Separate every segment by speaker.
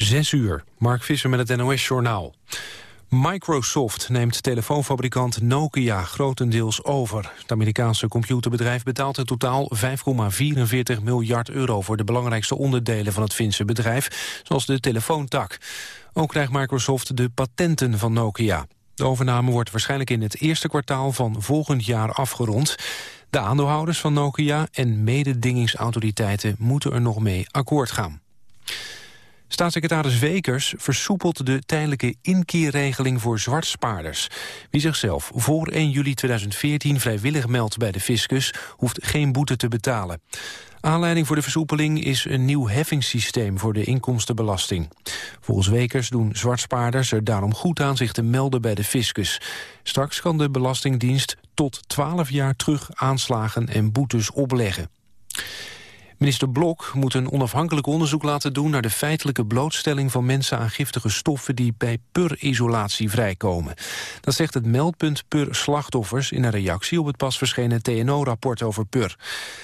Speaker 1: Zes uur, Mark Visser met het NOS-journaal. Microsoft neemt telefoonfabrikant Nokia grotendeels over. Het Amerikaanse computerbedrijf betaalt in totaal 5,44 miljard euro... voor de belangrijkste onderdelen van het Finse bedrijf, zoals de telefoontak. Ook krijgt Microsoft de patenten van Nokia. De overname wordt waarschijnlijk in het eerste kwartaal van volgend jaar afgerond. De aandeelhouders van Nokia en mededingingsautoriteiten moeten er nog mee akkoord gaan. Staatssecretaris Wekers versoepelt de tijdelijke inkeerregeling voor zwartspaarders. Wie zichzelf voor 1 juli 2014 vrijwillig meldt bij de fiscus... hoeft geen boete te betalen. Aanleiding voor de versoepeling is een nieuw heffingssysteem voor de inkomstenbelasting. Volgens Wekers doen zwartspaarders er daarom goed aan zich te melden bij de fiscus. Straks kan de Belastingdienst tot 12 jaar terug aanslagen en boetes opleggen. Minister Blok moet een onafhankelijk onderzoek laten doen... naar de feitelijke blootstelling van mensen aan giftige stoffen... die bij PUR-isolatie vrijkomen. Dat zegt het meldpunt PUR-slachtoffers... in een reactie op het pas verschenen TNO-rapport over PUR.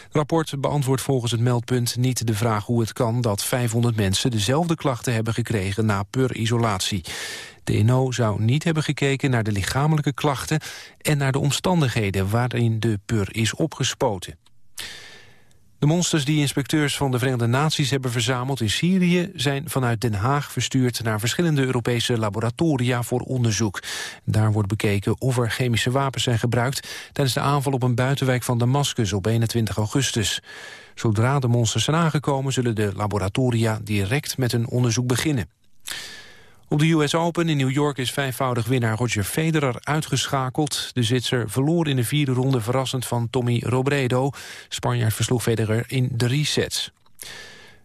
Speaker 1: Het rapport beantwoordt volgens het meldpunt niet de vraag hoe het kan... dat 500 mensen dezelfde klachten hebben gekregen na PUR-isolatie. TNO zou niet hebben gekeken naar de lichamelijke klachten... en naar de omstandigheden waarin de PUR is opgespoten. De monsters die inspecteurs van de Verenigde Naties hebben verzameld in Syrië zijn vanuit Den Haag verstuurd naar verschillende Europese laboratoria voor onderzoek. Daar wordt bekeken of er chemische wapens zijn gebruikt tijdens de aanval op een buitenwijk van Damascus op 21 augustus. Zodra de monsters zijn aangekomen zullen de laboratoria direct met hun onderzoek beginnen. Op de US Open in New York is vijfvoudig winnaar Roger Federer uitgeschakeld. De Zwitser verloor in de vierde ronde verrassend van Tommy Robredo. Spanjaard versloeg Federer in drie sets.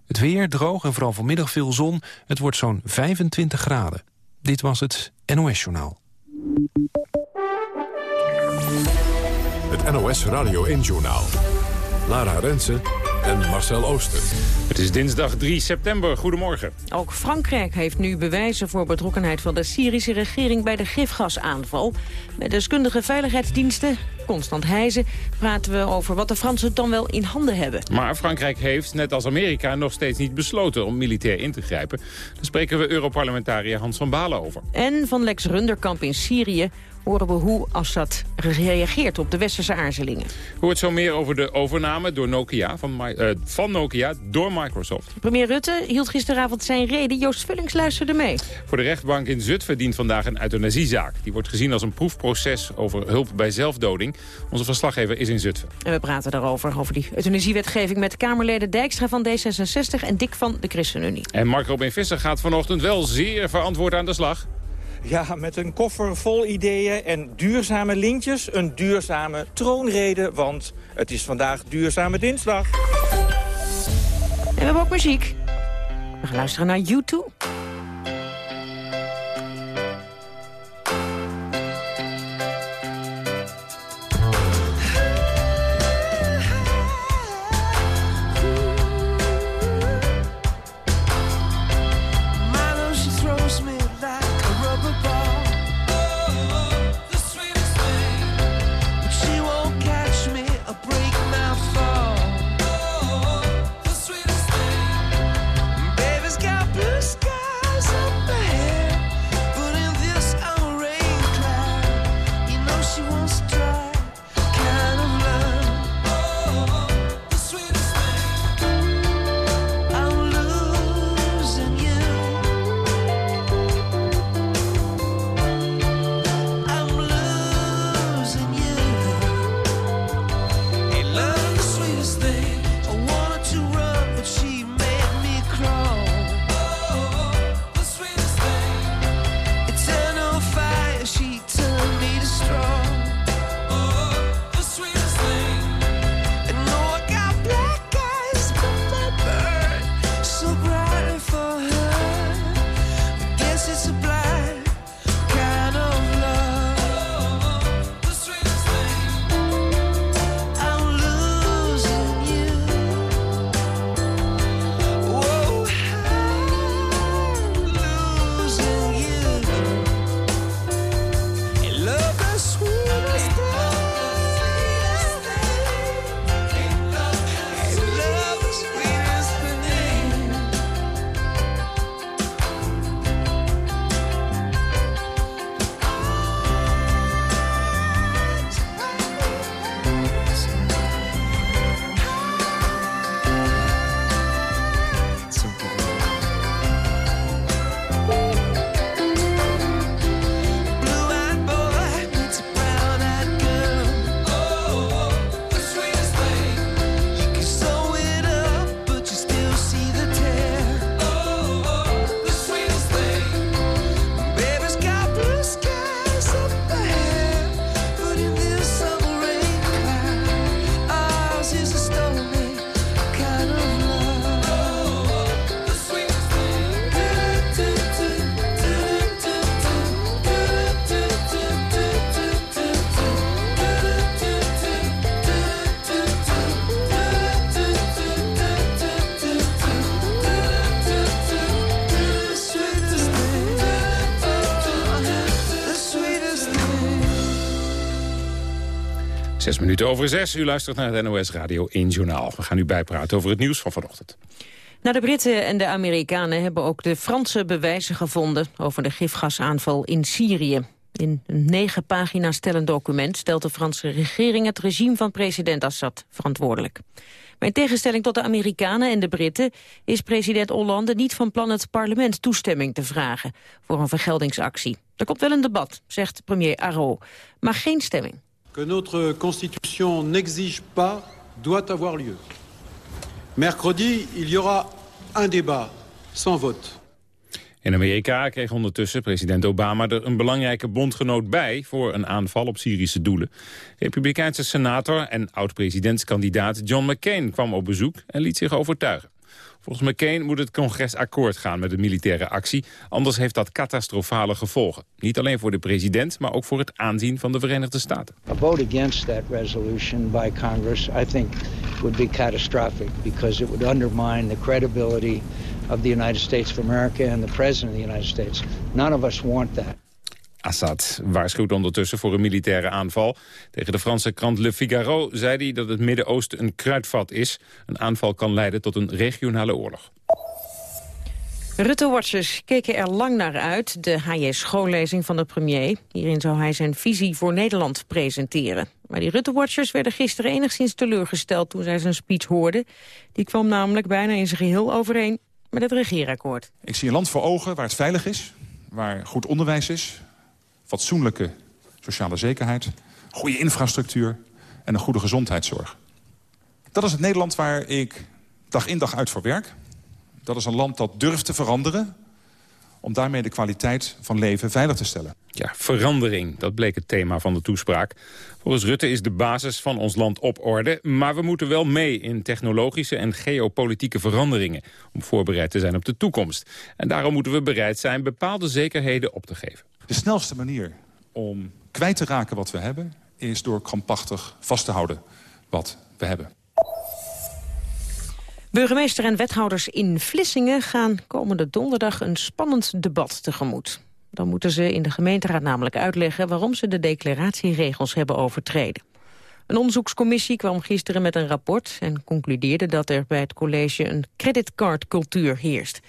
Speaker 1: Het weer droog en vooral vanmiddag veel zon. Het wordt zo'n 25 graden. Dit was het NOS Journaal.
Speaker 2: Het NOS Radio 1 Journaal. Lara Rensen en Marcel Ooster.
Speaker 3: Het is dinsdag 3 september. Goedemorgen.
Speaker 4: Ook Frankrijk heeft nu bewijzen voor betrokkenheid van de Syrische regering bij de gifgasaanval. Met deskundige veiligheidsdiensten, Constant Heijzen, praten we over wat de Fransen dan wel in handen hebben.
Speaker 3: Maar Frankrijk heeft, net als Amerika, nog steeds niet besloten om militair in te grijpen. Daar spreken we Europarlementariër Hans van Balen over.
Speaker 4: En van Lex Runderkamp in Syrië horen we hoe Assad reageert op de westerse aarzelingen.
Speaker 3: Hoort zo meer over de overname door Nokia van, uh, van Nokia door Microsoft.
Speaker 4: Premier Rutte hield gisteravond zijn reden. Joost Vullings luisterde mee.
Speaker 3: Voor de rechtbank in Zutphen dient vandaag een euthanasiezaak. Die wordt gezien als een proefproces over hulp bij zelfdoding. Onze verslaggever is in Zutphen.
Speaker 4: En we praten daarover, over die euthanasiewetgeving... met Kamerleden Dijkstra van D66 en Dick van de ChristenUnie.
Speaker 3: En Mark Robin Visser gaat vanochtend wel zeer verantwoord aan de slag.
Speaker 5: Ja, met een koffer vol ideeën en duurzame lintjes. Een duurzame troonrede, want het is vandaag duurzame dinsdag.
Speaker 4: En we hebben ook muziek. We gaan luisteren naar YouTube.
Speaker 3: Minuten over zes. U luistert naar het NOS Radio 1 Journaal. We gaan u bijpraten over het nieuws van vanochtend.
Speaker 4: Na de Britten en de Amerikanen hebben ook de Fransen bewijzen gevonden... over de gifgasaanval in Syrië. In een negen pagina's stellend document stelt de Franse regering... het regime van president Assad verantwoordelijk. Maar in tegenstelling tot de Amerikanen en de Britten... is president Hollande niet van plan het parlement toestemming te vragen... voor een vergeldingsactie. Er komt wel een debat, zegt premier Arro, maar geen stemming.
Speaker 6: Que notre constitution n'exige pas doit avoir lieu. Mercredi, il y aura un débat sans vote.
Speaker 3: In Amerika kreeg ondertussen president Obama er een belangrijke bondgenoot bij... voor een aanval op Syrische doelen. Republikeinse senator en oud-presidentskandidaat John McCain kwam op bezoek en liet zich overtuigen. Volgens McCain moet het congres akkoord gaan met de militaire actie. Anders heeft dat catastrofale gevolgen. Niet alleen voor de president, maar ook voor het aanzien van de Verenigde Staten.
Speaker 7: A vote against that resolution by Congress, I think, would be catastrophic because it would undermine the credibility of the United States of America and the President of the United States. None of us want that.
Speaker 3: Assad waarschuwt ondertussen voor een militaire aanval. Tegen de Franse krant Le Figaro zei hij dat het Midden-Oosten een kruidvat is. Een aanval kan leiden tot een regionale oorlog.
Speaker 4: Rutte-watchers keken er lang naar uit, de HJ-schoollezing van de premier. Hierin zou hij zijn visie voor Nederland presenteren. Maar die Rutte-watchers werden gisteren enigszins teleurgesteld toen zij zijn speech hoorden. Die kwam namelijk bijna in zijn geheel overeen met het regeerakkoord.
Speaker 8: Ik zie een land voor ogen waar het veilig is, waar goed onderwijs is... fatsoenlijke sociale zekerheid, goede infrastructuur en een goede gezondheidszorg. Dat is het Nederland waar ik dag in dag uit voor werk. Dat is een land dat durft te veranderen om daarmee de kwaliteit van leven veilig te stellen.
Speaker 3: Ja, verandering, dat bleek het thema van de toespraak. Volgens Rutte is de basis van ons land op orde... maar we moeten wel mee in technologische en geopolitieke veranderingen... om voorbereid te zijn op de toekomst. En daarom moeten we bereid zijn bepaalde zekerheden op te geven.
Speaker 8: De snelste manier om kwijt te raken wat we hebben... is door krampachtig vast te houden wat we hebben.
Speaker 4: Burgemeester en wethouders in Vlissingen gaan komende donderdag een spannend debat tegemoet. Dan moeten ze in de gemeenteraad namelijk uitleggen waarom ze de declaratieregels hebben overtreden. Een onderzoekscommissie kwam gisteren met een rapport en concludeerde dat er bij het college een creditcardcultuur heerst.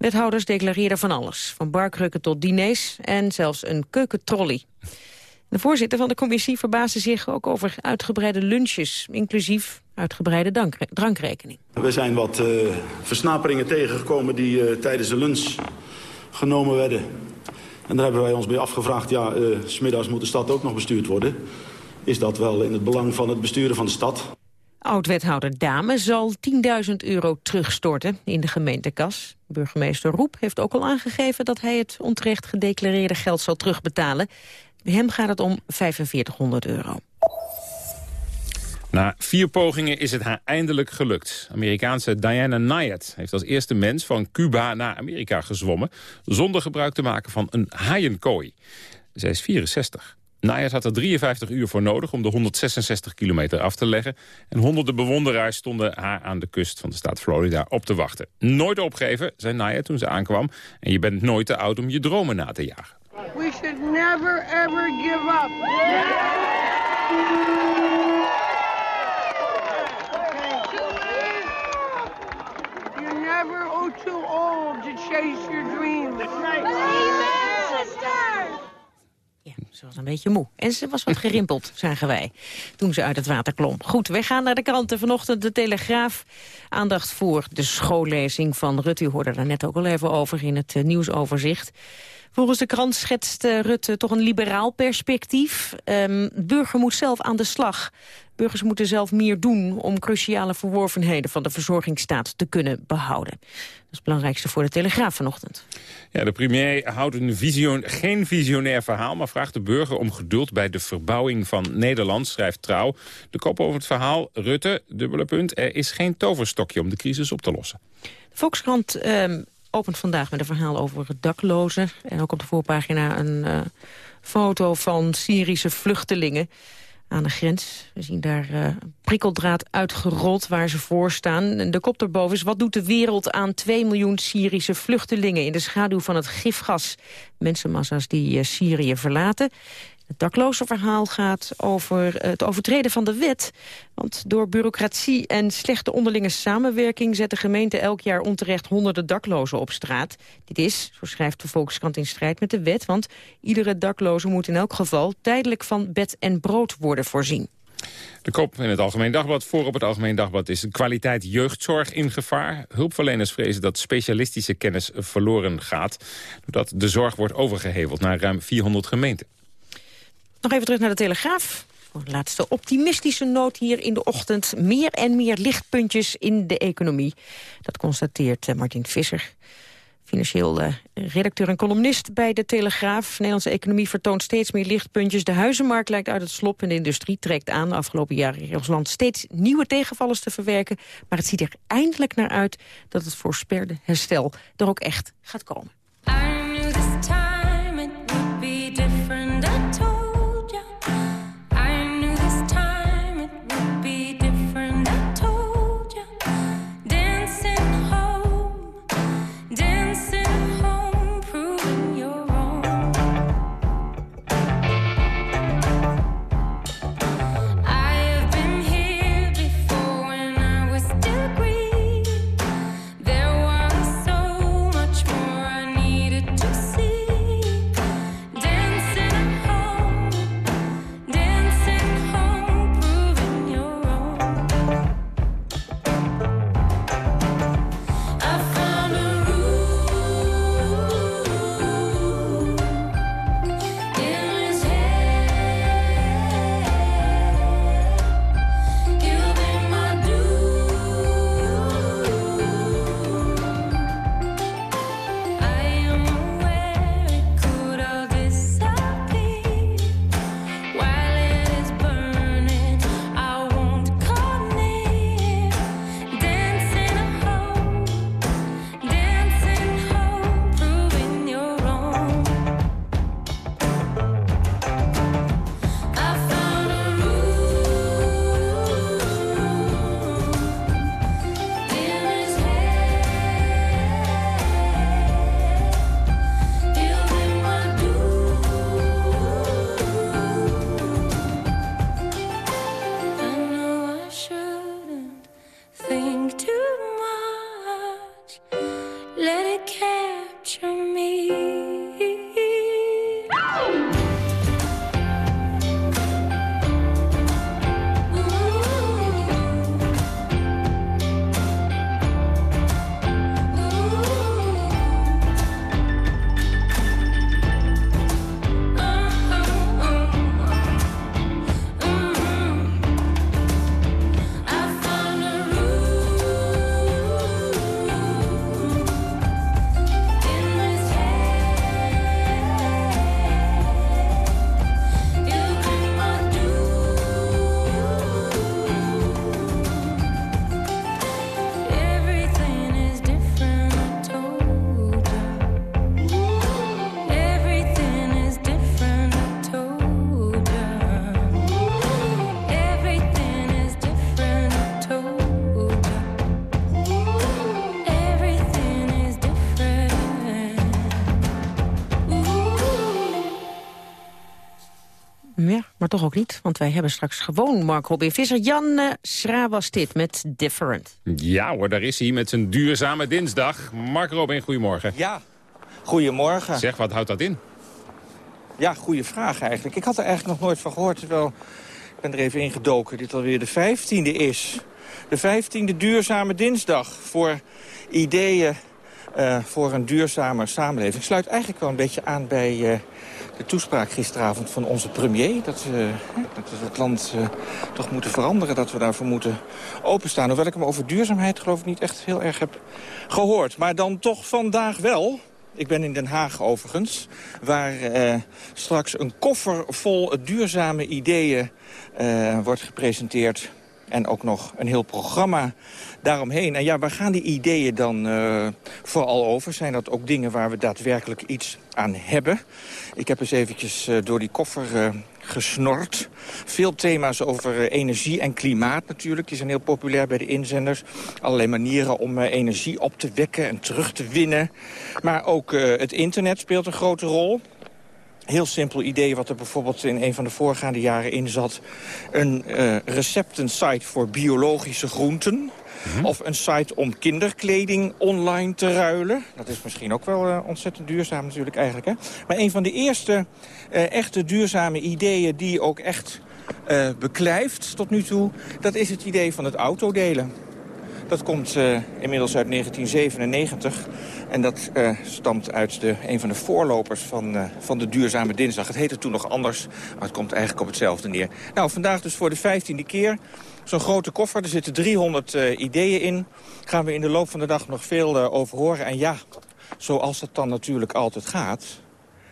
Speaker 4: Wethouders declareerden van alles, van barkrukken tot diners en zelfs een keukentrolley. De voorzitter van de commissie verbaasde zich ook over uitgebreide lunches, inclusief uitgebreide drankrekening.
Speaker 9: We zijn wat uh, versnaperingen tegengekomen die uh, tijdens de lunch genomen werden. En daar hebben wij ons bij afgevraagd, ja, uh, smiddags moet de stad ook nog bestuurd worden. Is dat wel in het belang van het besturen van de stad?
Speaker 4: Oud-wethouder Dame zal 10.000 euro terugstorten in de gemeentekas. Burgemeester Roep heeft ook al aangegeven dat hij het onterecht gedeclareerde geld zal terugbetalen. Bij hem gaat het om 4500 euro.
Speaker 3: Na vier pogingen is het haar eindelijk gelukt. Amerikaanse Diana Nayat heeft als eerste mens van Cuba naar Amerika gezwommen... zonder gebruik te maken van een haaienkooi. Zij is 64. Nayat had er 53 uur voor nodig om de 166 kilometer af te leggen. En honderden bewonderaars stonden haar aan de kust van de staat Florida op te wachten. Nooit opgeven, zei Nayat toen ze aankwam. En je bent nooit te oud om je dromen na te jagen.
Speaker 10: We should never ever give up. You're never oh, too old to chase your dreams.
Speaker 4: Ja, ze was een beetje moe. En ze was wat gerimpeld, zagen wij, toen ze uit het water klom. Goed, wij gaan naar de kranten. Vanochtend de Telegraaf. Aandacht voor de schoollezing van Rutte. U hoorde daar net ook al even over in het eh, nieuwsoverzicht. Volgens de krant schetst uh, Rutte toch een liberaal perspectief. Um, burger moet zelf aan de slag. Burgers moeten zelf meer doen om cruciale verworvenheden van de verzorgingsstaat te kunnen behouden. Dat is het belangrijkste voor de Telegraaf vanochtend.
Speaker 3: Ja, de premier houdt een visioen, geen visionair verhaal... maar vraagt de burger om geduld bij de verbouwing van Nederland, schrijft Trouw. De kop over het verhaal, Rutte, dubbele punt... er is geen toverstokje om de crisis op te lossen.
Speaker 4: De Volkskrant um, opent vandaag met een verhaal over daklozen. En ook op de voorpagina een uh, foto van Syrische vluchtelingen aan de grens. We zien daar uh, prikkeldraad uitgerold waar ze voor staan. De kop erboven is, wat doet de wereld aan 2 miljoen Syrische vluchtelingen... in de schaduw van het gifgas? Mensenmassa's die uh, Syrië verlaten.
Speaker 11: Het dakloze verhaal gaat over het overtreden van de wet. Want door bureaucratie en slechte onderlinge samenwerking... zetten gemeenten elk jaar onterecht honderden daklozen op straat. Dit is, zo schrijft de Volkskrant in strijd met de wet... want iedere dakloze moet in elk geval tijdelijk van bed en brood worden voorzien.
Speaker 3: De kop in het Algemeen Dagblad. Voor op het Algemeen Dagblad is de kwaliteit jeugdzorg in gevaar. Hulpverleners vrezen dat specialistische kennis verloren gaat... doordat de zorg wordt overgeheveld naar ruim 400 gemeenten.
Speaker 11: Nog even terug naar de Telegraaf. Voor de laatste optimistische noot hier in de ochtend. Meer en meer lichtpuntjes in de economie. Dat constateert eh, Martin Visser. Financieel uh, redacteur en columnist bij de Telegraaf. De Nederlandse economie vertoont steeds meer lichtpuntjes. De huizenmarkt lijkt uit het slop en de industrie trekt aan. De afgelopen jaren in ons land steeds nieuwe tegenvallers te verwerken. Maar het ziet er eindelijk naar uit dat het voorsperde herstel er ook echt gaat komen. Toch ook niet. Want wij hebben straks gewoon Mark Robin Visser. Jan Schra was dit met Different.
Speaker 3: Ja hoor, daar is hij met zijn duurzame dinsdag. Mark Robin, goedemorgen.
Speaker 5: Ja, goedemorgen.
Speaker 3: Zeg, wat houdt dat in?
Speaker 5: Ja, goede vraag eigenlijk. Ik had er eigenlijk nog nooit van gehoord. Terwijl, ik ben er even ingedoken, dit alweer de vijftiende is. De vijftiende duurzame dinsdag voor ideeën uh, voor een duurzame samenleving. Sluit eigenlijk wel een beetje aan bij uh, de toespraak gisteravond van onze premier. Dat, uh, dat we het land toch moeten veranderen, dat we daarvoor moeten openstaan. Hoewel ik hem over duurzaamheid geloof ik niet echt heel erg heb gehoord. Maar dan toch vandaag wel. Ik ben in Den Haag overigens, waar straks een koffer vol duurzame ideeën wordt gepresenteerd en ook nog een heel programma daaromheen. En ja, waar gaan die ideeën dan uh, vooral over? Zijn dat ook dingen waar we daadwerkelijk iets aan hebben? Ik heb eens eventjes uh, door die koffer uh, gesnord. Veel thema's over energie en klimaat natuurlijk. Die zijn heel populair bij de inzenders. Allerlei manieren om energie op te wekken en terug te winnen. Maar ook het internet speelt een grote rol. Heel simpel idee wat er bijvoorbeeld in een van de voorgaande jaren in zat. Een uh, receptensite voor biologische groenten. Mhm. Of een site om kinderkleding online te ruilen. Dat is misschien ook wel uh, ontzettend duurzaam natuurlijk eigenlijk. Hè? Maar een van de eerste uh, echte duurzame ideeën die ook echt uh, beklijft tot nu toe... dat is het idee van het autodelen. Dat komt uh, inmiddels uit 1997. En dat uh, stamt uit de, een van de voorlopers van, uh, van de duurzame dinsdag. Het heette toen nog anders, maar het komt eigenlijk op hetzelfde neer. Nou, vandaag dus voor de vijftiende keer. Zo'n grote koffer, er zitten 300 ideeën in. Gaan we in de loop van de dag nog veel over horen. En ja, zoals het dan natuurlijk altijd gaat...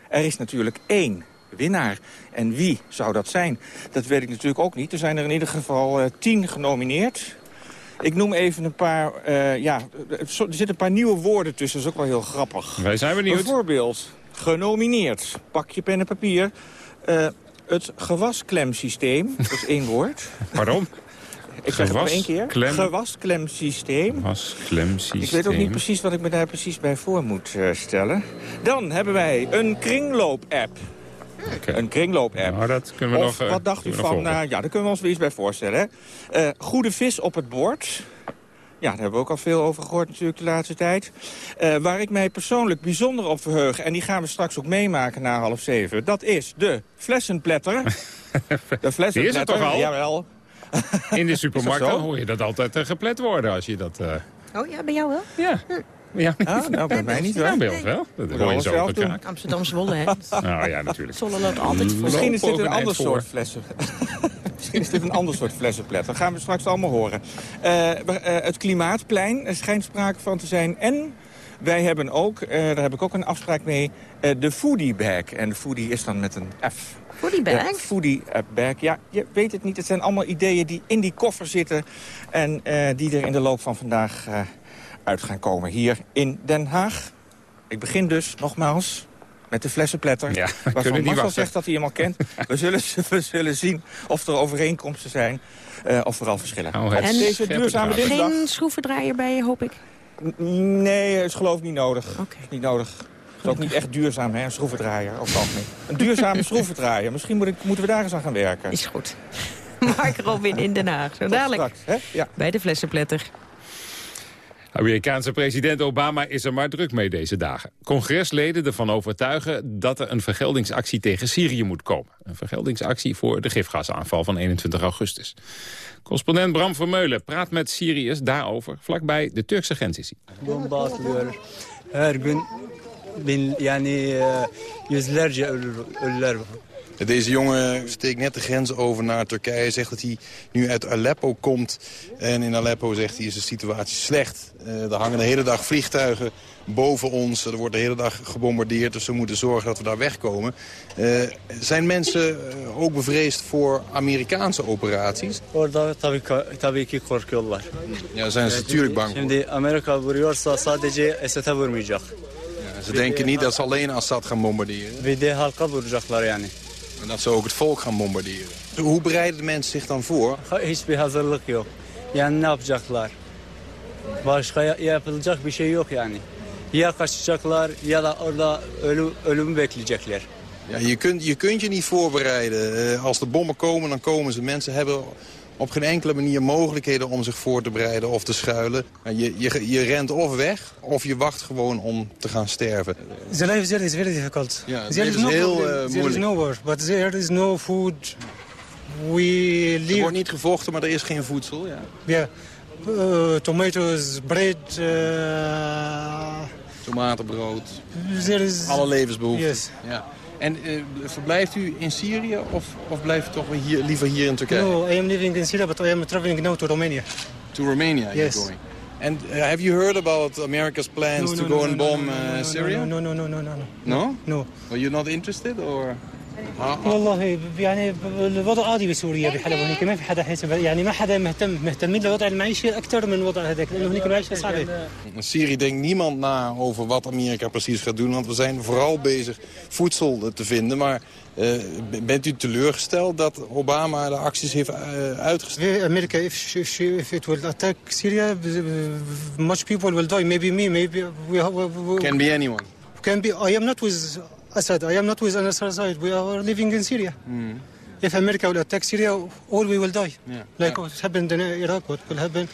Speaker 5: er is natuurlijk één winnaar. En wie zou dat zijn? Dat weet ik natuurlijk ook niet. Er zijn er in ieder geval tien genomineerd. Ik noem even een paar, uh, ja, er zitten een paar nieuwe woorden tussen. Dat is ook wel heel grappig.
Speaker 3: Wij zijn benieuwd.
Speaker 5: Bijvoorbeeld, genomineerd, pak je pen en papier. Uh, het gewasklemsysteem, dat is één woord.
Speaker 3: Waarom?
Speaker 5: Ik zeg het nog één keer. Klem... Gewasklemsysteem.
Speaker 3: Gewasklemsysteem.
Speaker 5: Ik weet ook niet precies wat ik me daar precies bij voor moet uh, stellen. Dan hebben wij een kringloop-app. Okay. Een kringloop-app.
Speaker 3: Nou, dat kunnen we
Speaker 5: of,
Speaker 3: nog,
Speaker 5: wat dacht u van, uh, ja, daar kunnen we ons weer iets bij voorstellen. Uh, goede vis op het bord. Ja, daar hebben we ook al veel over gehoord natuurlijk de laatste tijd. Uh, waar ik mij persoonlijk bijzonder op verheug... en die gaan we straks ook meemaken na half zeven... dat is de flessenpletter.
Speaker 3: de flessenpletter. Die is toch al?
Speaker 5: Jawel.
Speaker 3: In de supermarkt hoor je dat altijd geplet worden als je dat...
Speaker 4: Oh ja, bij jou wel?
Speaker 3: Ja. Hm.
Speaker 5: Ja, ah, nou, bij mij niet wel.
Speaker 3: Ja, bij ons wel. Dat
Speaker 5: hoor je zo
Speaker 4: Amsterdam Zwolle, hè?
Speaker 3: nou ja, natuurlijk.
Speaker 4: Zwolle loopt altijd voor.
Speaker 5: Misschien is dit een ander soort flessen. Misschien is dit een ander soort flessenplet. Dat gaan we straks allemaal horen. Uh, uh, het Klimaatplein, er schijnt sprake van te zijn. En wij hebben ook, uh, daar heb ik ook een afspraak mee, de Foodie Bag. En de Foodie is dan met een F.
Speaker 4: Foodie bag?
Speaker 5: Ja, foodie bag. Ja, je weet het niet. Het zijn allemaal ideeën die in die koffer zitten. En die er in de loop van vandaag uit gaan komen hier in Den Haag. Ik begin dus nogmaals met de flessenpletter.
Speaker 3: Ja,
Speaker 5: waarvan Marcel zegt dat hij hem al kent. we, zullen, we zullen zien of er overeenkomsten zijn uh, of vooral verschillen.
Speaker 3: Oh, en
Speaker 5: deze duurzame dinsdag...
Speaker 4: Geen schroevendraaier bij je, hoop ik?
Speaker 5: Nee, is geloof ik niet nodig.
Speaker 4: Okay.
Speaker 5: Is niet nodig. Het is ook niet echt duurzaam, hè, een schroevendraaier. Of niet. Een duurzame schroevendraaier. Misschien moet ik, moeten we daar eens aan gaan werken.
Speaker 4: Is goed. Mark Robin in Den Haag. Zo dadelijk
Speaker 5: straks, ja.
Speaker 4: bij de flessenpletter.
Speaker 3: Amerikaanse president Obama is er maar druk mee deze dagen. Congresleden ervan overtuigen dat er een vergeldingsactie tegen Syrië moet komen. Een vergeldingsactie voor de gifgasaanval van 21 augustus. Correspondent Bram Vermeulen praat met Syriërs daarover vlakbij de Turkse grens is
Speaker 12: deze jongen steekt net de grens over naar Turkije. Zegt dat hij nu uit Aleppo komt. En in Aleppo zegt hij is de situatie slecht. Uh, er hangen de hele dag vliegtuigen boven ons. Er wordt de hele dag gebombardeerd. Dus we moeten zorgen dat we daar wegkomen. Uh, zijn mensen uh, ook bevreesd voor Amerikaanse operaties? Ja, zijn ze natuurlijk bang voor.
Speaker 13: Amerika vuruyorsa sadece Esad'e vurmayacak.
Speaker 12: Ze denken niet dat ze alleen Assad gaan bombarderen.
Speaker 13: Bir de halka vuracaklar yani.
Speaker 12: En dat ze ook het volk gaan bombarderen. Hoe bereiden de mensen zich dan voor?
Speaker 13: Hiçbir hazırlık yok. Yani ne yapacaklar? Başka yapılacak bir şey yok yani. Ya kaçacaklar ya da orada ölü, ölümü bekleyecekler.
Speaker 12: Ja, je, kunt, je kunt je niet voorbereiden. Als de bommen komen, dan komen ze. Mensen hebben op geen enkele manier mogelijkheden om zich voor te bereiden of te schuilen. Je, je, je rent of weg, of je wacht gewoon om te gaan sterven.
Speaker 14: The life there is very difficult.
Speaker 12: Ja, het is no heel uh,
Speaker 14: moeilijk. There is no war, but there is no food. We live...
Speaker 12: Er wordt niet gevochten, maar er is geen voedsel. Ja,
Speaker 14: yeah. uh, tomatoes, bread... Uh...
Speaker 12: Tomatenbrood.
Speaker 14: Is...
Speaker 12: Alle levensbehoeften.
Speaker 14: Yes.
Speaker 12: Ja. En uh, verblijft u in Syrië of, of blijft u toch hier, liever hier in Turkije?
Speaker 14: No, I am living in Syria, but I am traveling now to Romania.
Speaker 12: To Romania
Speaker 14: yes.
Speaker 12: you're going. And uh, have you heard about America's plans
Speaker 14: no,
Speaker 12: to go
Speaker 14: no,
Speaker 12: and bomb uh, Syria?
Speaker 14: No, no, no, no, no, no.
Speaker 12: No?
Speaker 14: No.
Speaker 12: Well, you're not interested or?
Speaker 14: والله يعني الوضع عادي بسوريا بحلب هناك ما في حدا حاسب يعني ما حدا مهتم مهتمين للوضع المعيشي اكثر من الوضع هذاك لانه هناك المعيشه صعبه.
Speaker 12: In Syrië denkt niemand na over wat Amerika precies gaat doen, want we zijn vooral bezig voedsel te vinden, maar uh, bent u teleurgesteld dat Obama de acties heeft uh, uitgesteld?
Speaker 14: Amerika, if, if, if it will attack Syria, much people will die. Maybe me, maybe... We, we, we,
Speaker 12: Can be anyone.
Speaker 14: Can be, I am not with Assad. I am not with another side. We are living in Syria.
Speaker 12: Mm.
Speaker 14: If America will attack Syria, all we will die.
Speaker 12: Ja.
Speaker 14: Like what happened in Iraq, what will happen.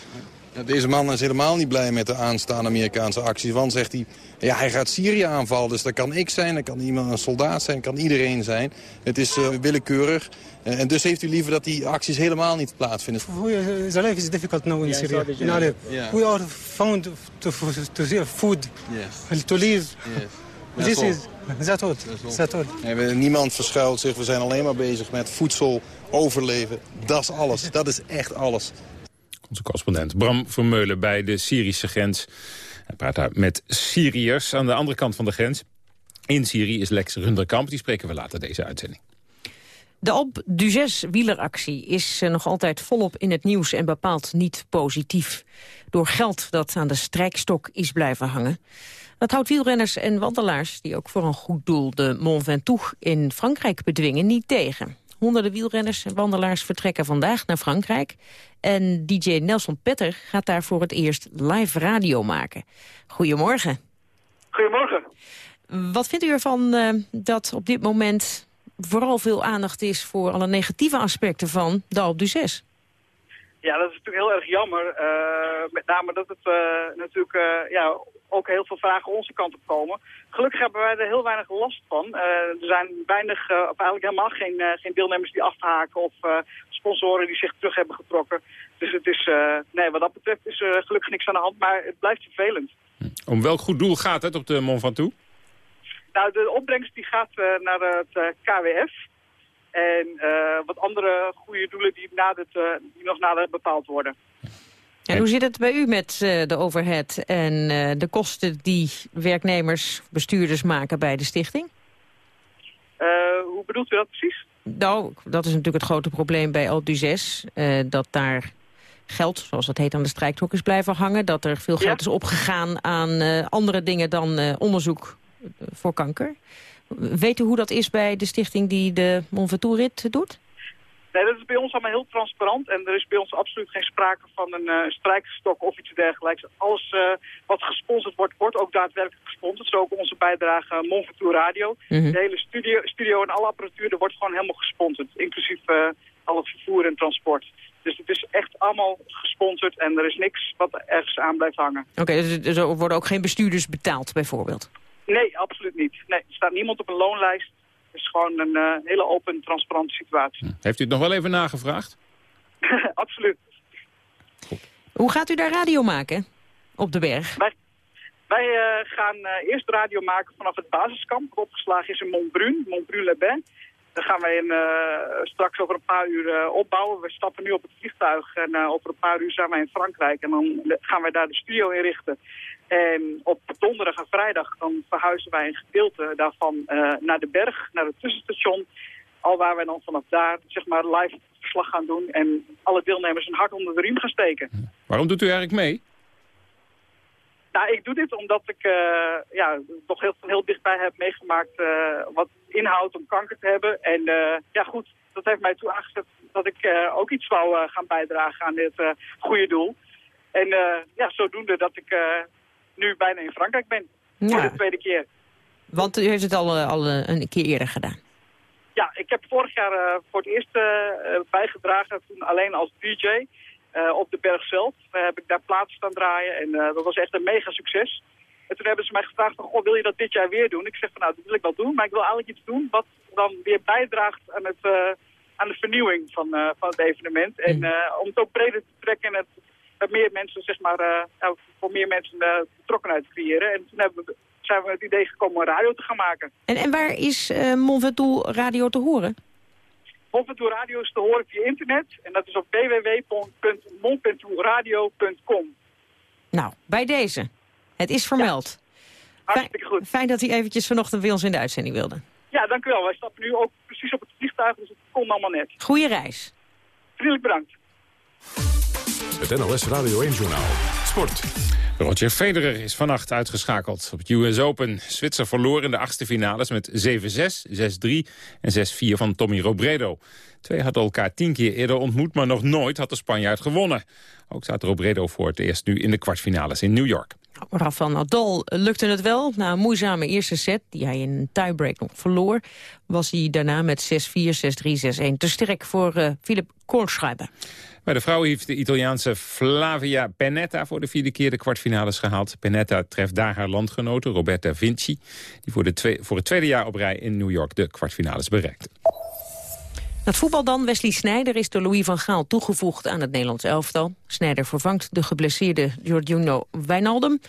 Speaker 12: Ja, Deze man is helemaal niet blij met de aanstaande Amerikaanse acties. Want, zegt hij, ja, hij gaat Syrië aanvallen. Dus dat kan ik zijn, dat kan iemand een soldaat zijn, dat kan iedereen zijn. Het is eh, willekeurig. Eh, en dus heeft u liever dat die acties helemaal niet plaatsvinden.
Speaker 14: The life is difficult now in
Speaker 12: Yeah,
Speaker 14: Syria, in.
Speaker 12: Yeah.
Speaker 14: We are found to, to see food,
Speaker 12: Yes.
Speaker 14: to live.
Speaker 12: Yes.
Speaker 14: This is,
Speaker 12: Nee, we- niemand verschuilt zich. We zijn alleen maar bezig met voedsel, overleven. Dat is alles. Dat is echt alles.
Speaker 3: Onze correspondent Bram Vermeulen bij de Syrische grens. Hij praat daar met Syriërs aan de andere kant van de grens. In Syrië is Lex Runderkamp, die spreken we later deze uitzending.
Speaker 4: De Alp d'Huez wieleractie is eh, nog altijd volop in het nieuws en bepaald niet positief. Door geld dat aan de strijkstok is blijven hangen. Dat houdt wielrenners en wandelaars, die ook voor een goed doel de Mont Ventoux in Frankrijk bedwingen, niet tegen. Honderden wielrenners en wandelaars vertrekken vandaag naar Frankrijk. En DJ Nelson Petter gaat daar voor het eerst live radio maken. Goedemorgen.
Speaker 15: Goedemorgen.
Speaker 4: Wat vindt u ervan eh, dat op dit moment vooral veel aandacht is voor alle negatieve aspecten van de Alpe d'Huez?
Speaker 15: Ja, dat is natuurlijk heel erg jammer. Eh, met name dat het eh, natuurlijk eh, ja, ook heel veel vragen onze kant op komen. Gelukkig hebben wij er heel weinig last van. Er zijn weinig, of eigenlijk helemaal geen, geen deelnemers die afhaken of sponsoren die zich terug hebben getrokken. Dus het is, nee, wat dat betreft is er gelukkig niks aan de hand, maar het blijft vervelend.
Speaker 3: Om welk goed doel gaat het op de Mont Ventoux?
Speaker 15: Nou, de opbrengst die gaat naar het KWF. En eh, wat andere goede doelen die, na dit, eh, die nog nader bepaald worden.
Speaker 4: En hoe zit het bij u met eh, de overhead en de kosten die werknemers, bestuurders maken bij de stichting?
Speaker 15: Hoe bedoelt u dat precies?
Speaker 4: Nou, dat is natuurlijk het grote probleem bij eh, dat daar geld, zoals dat heet, aan de strijktok is blijven hangen. Dat er veel geld is opgegaan aan andere dingen dan onderzoek voor kanker. Weet u hoe dat is bij de stichting die de Mont Ventoux-rit doet?
Speaker 15: Nee, dat is bij ons allemaal heel transparant. En er is bij ons absoluut geen sprake van een eh strijkstok of iets dergelijks. Alles eh, wat gesponsord wordt, wordt ook daadwerkelijk gesponsord. Zo ook onze bijdrage uh, Radio.
Speaker 4: Mhm.
Speaker 15: De hele studio, studio en alle apparatuur, er wordt gewoon helemaal gesponsord. Inclusief eh, al het vervoer en transport. Dus het is echt allemaal gesponsord en er is niks wat ergens aan blijft hangen.
Speaker 4: Oké, dus er worden ook geen bestuurders betaald bijvoorbeeld?
Speaker 15: Nee, absoluut niet. Nee, er staat niemand op een loonlijst. Het is gewoon een eh, hele open, transparante situatie.
Speaker 3: Heeft u het nog wel even nagevraagd?
Speaker 15: absoluut.
Speaker 4: Hoe gaat u daar radio maken op de berg?
Speaker 15: Wij, wij eh, gaan eh, eerst radio maken vanaf het basiskamp, opgeslagen is in Montbrun, Montbrun-les-Bains. Daar gaan wij in, eh, straks over een paar uur eh, opbouwen. We stappen nu op het vliegtuig en eh, over een paar uur zijn wij in Frankrijk. En dan gaan wij daar de studio inrichten. En op donderdag en vrijdag dan verhuizen wij een gedeelte daarvan eh, naar de berg, naar het tussenstation. Al waar wij dan vanaf daar zeg maar live verslag gaan doen en alle deelnemers een hart onder de riem gaan steken.
Speaker 3: Waarom doet u eigenlijk mee?
Speaker 15: Nou, ik doe dit omdat ik uh, ja, toch heel, heel dichtbij heb meegemaakt uh, wat inhoudt om kanker te hebben. En ja goed, dat heeft mij toe aangezet dat ik ook iets wou gaan bijdragen aan dit goede doel. En ja, zodoende dat ik nu bijna in Frankrijk ben. Ja. Voor de tweede keer.
Speaker 4: Want u heeft het al, al een keer eerder gedaan.
Speaker 15: Ja, ik heb vorig jaar voor het eerst bijgedragen, toen alleen als DJ. Uh, op de berg zelf heb ik daar plaatsen staan draaien en dat was echt een mega succes. En toen hebben ze mij gevraagd van, goh, wil je dat dit jaar weer doen? Ik zeg van, nou, dat wil ik wel doen, maar ik wil eigenlijk iets doen wat dan weer bijdraagt aan, het, aan de vernieuwing van, van het evenement. En om het ook breder te trekken en het, het meer mensen, zeg maar, voor meer mensen betrokkenheid te creëren. En toen hebben we, zijn we het idee gekomen om radio te gaan maken.
Speaker 4: En, en waar is Ventoux radio te horen?
Speaker 15: Montventoux Radio is te horen via internet. En dat is op www.montventouradio.com.
Speaker 4: Nou, bij deze. Het is vermeld.
Speaker 15: Ja. Hartstikke goed.
Speaker 4: Fijn dat u eventjes vanochtend bij ons in de uitzending wilde.
Speaker 15: Ja, dank u wel. Wij stappen nu ook precies op het vliegtuig, dus het komt allemaal net.
Speaker 4: Goeie reis.
Speaker 15: Vriendelijk bedankt.
Speaker 2: Het NLS Radio 1 Journaal. Sport.
Speaker 3: Roger Federer is vannacht uitgeschakeld op het US Open. Zwitser verloor in de achtste finales met 7-6, 6-3 en 6-4 van Tommy Robredo. Twee hadden elkaar tien keer eerder ontmoet, maar nog nooit had de Spanjaard gewonnen. Ook staat er op Redo voor het eerst nu in de kwartfinales in New York.
Speaker 4: Rafael Nadal lukte het wel. Na een moeizame eerste set, die hij in een tiebreak nog verloor... was hij daarna met 6-4, 6-3, 6-1 te sterk voor uh, Philip Kohlschreiber.
Speaker 3: Bij de vrouwen heeft de Italiaanse Flavia Pennetta voor de vierde keer de kwartfinales gehaald. Pennetta treft daar haar landgenote Roberta Vinci, die voor, de twee, voor het tweede jaar op rij in New York de kwartfinales bereikte.
Speaker 4: Het voetbal dan. Wesley Sneijder is door Louis van Gaal toegevoegd aan het Nederlands elftal. Sneijder vervangt de geblesseerde Giorgino Wijnaldum.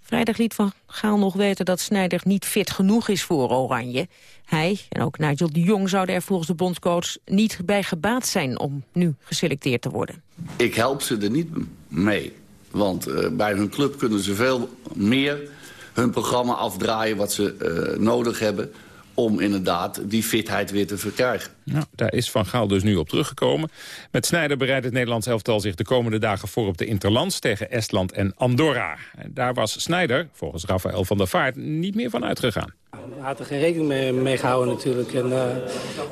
Speaker 4: Vrijdag liet Van Gaal nog weten dat Sneijder niet fit genoeg is voor Oranje. Hij en ook Nigel de Jong zouden er volgens de bondscoach niet bij gebaat zijn om nu geselecteerd te worden.
Speaker 16: Ik help ze er niet mee. Want uh, bij hun club kunnen ze veel meer hun programma afdraaien wat ze uh, nodig hebben om inderdaad die fitheid weer te verkrijgen.
Speaker 3: Nou, daar is Van Gaal dus nu op teruggekomen. Met Snijder bereidt het Nederlands elftal zich de komende dagen voor op de Interlands tegen Estland en Andorra. En daar was Snijder, volgens Rafael van der Vaart, niet meer van uitgegaan.
Speaker 17: Hij had er geen rekening mee, mee gehouden natuurlijk. En, uh,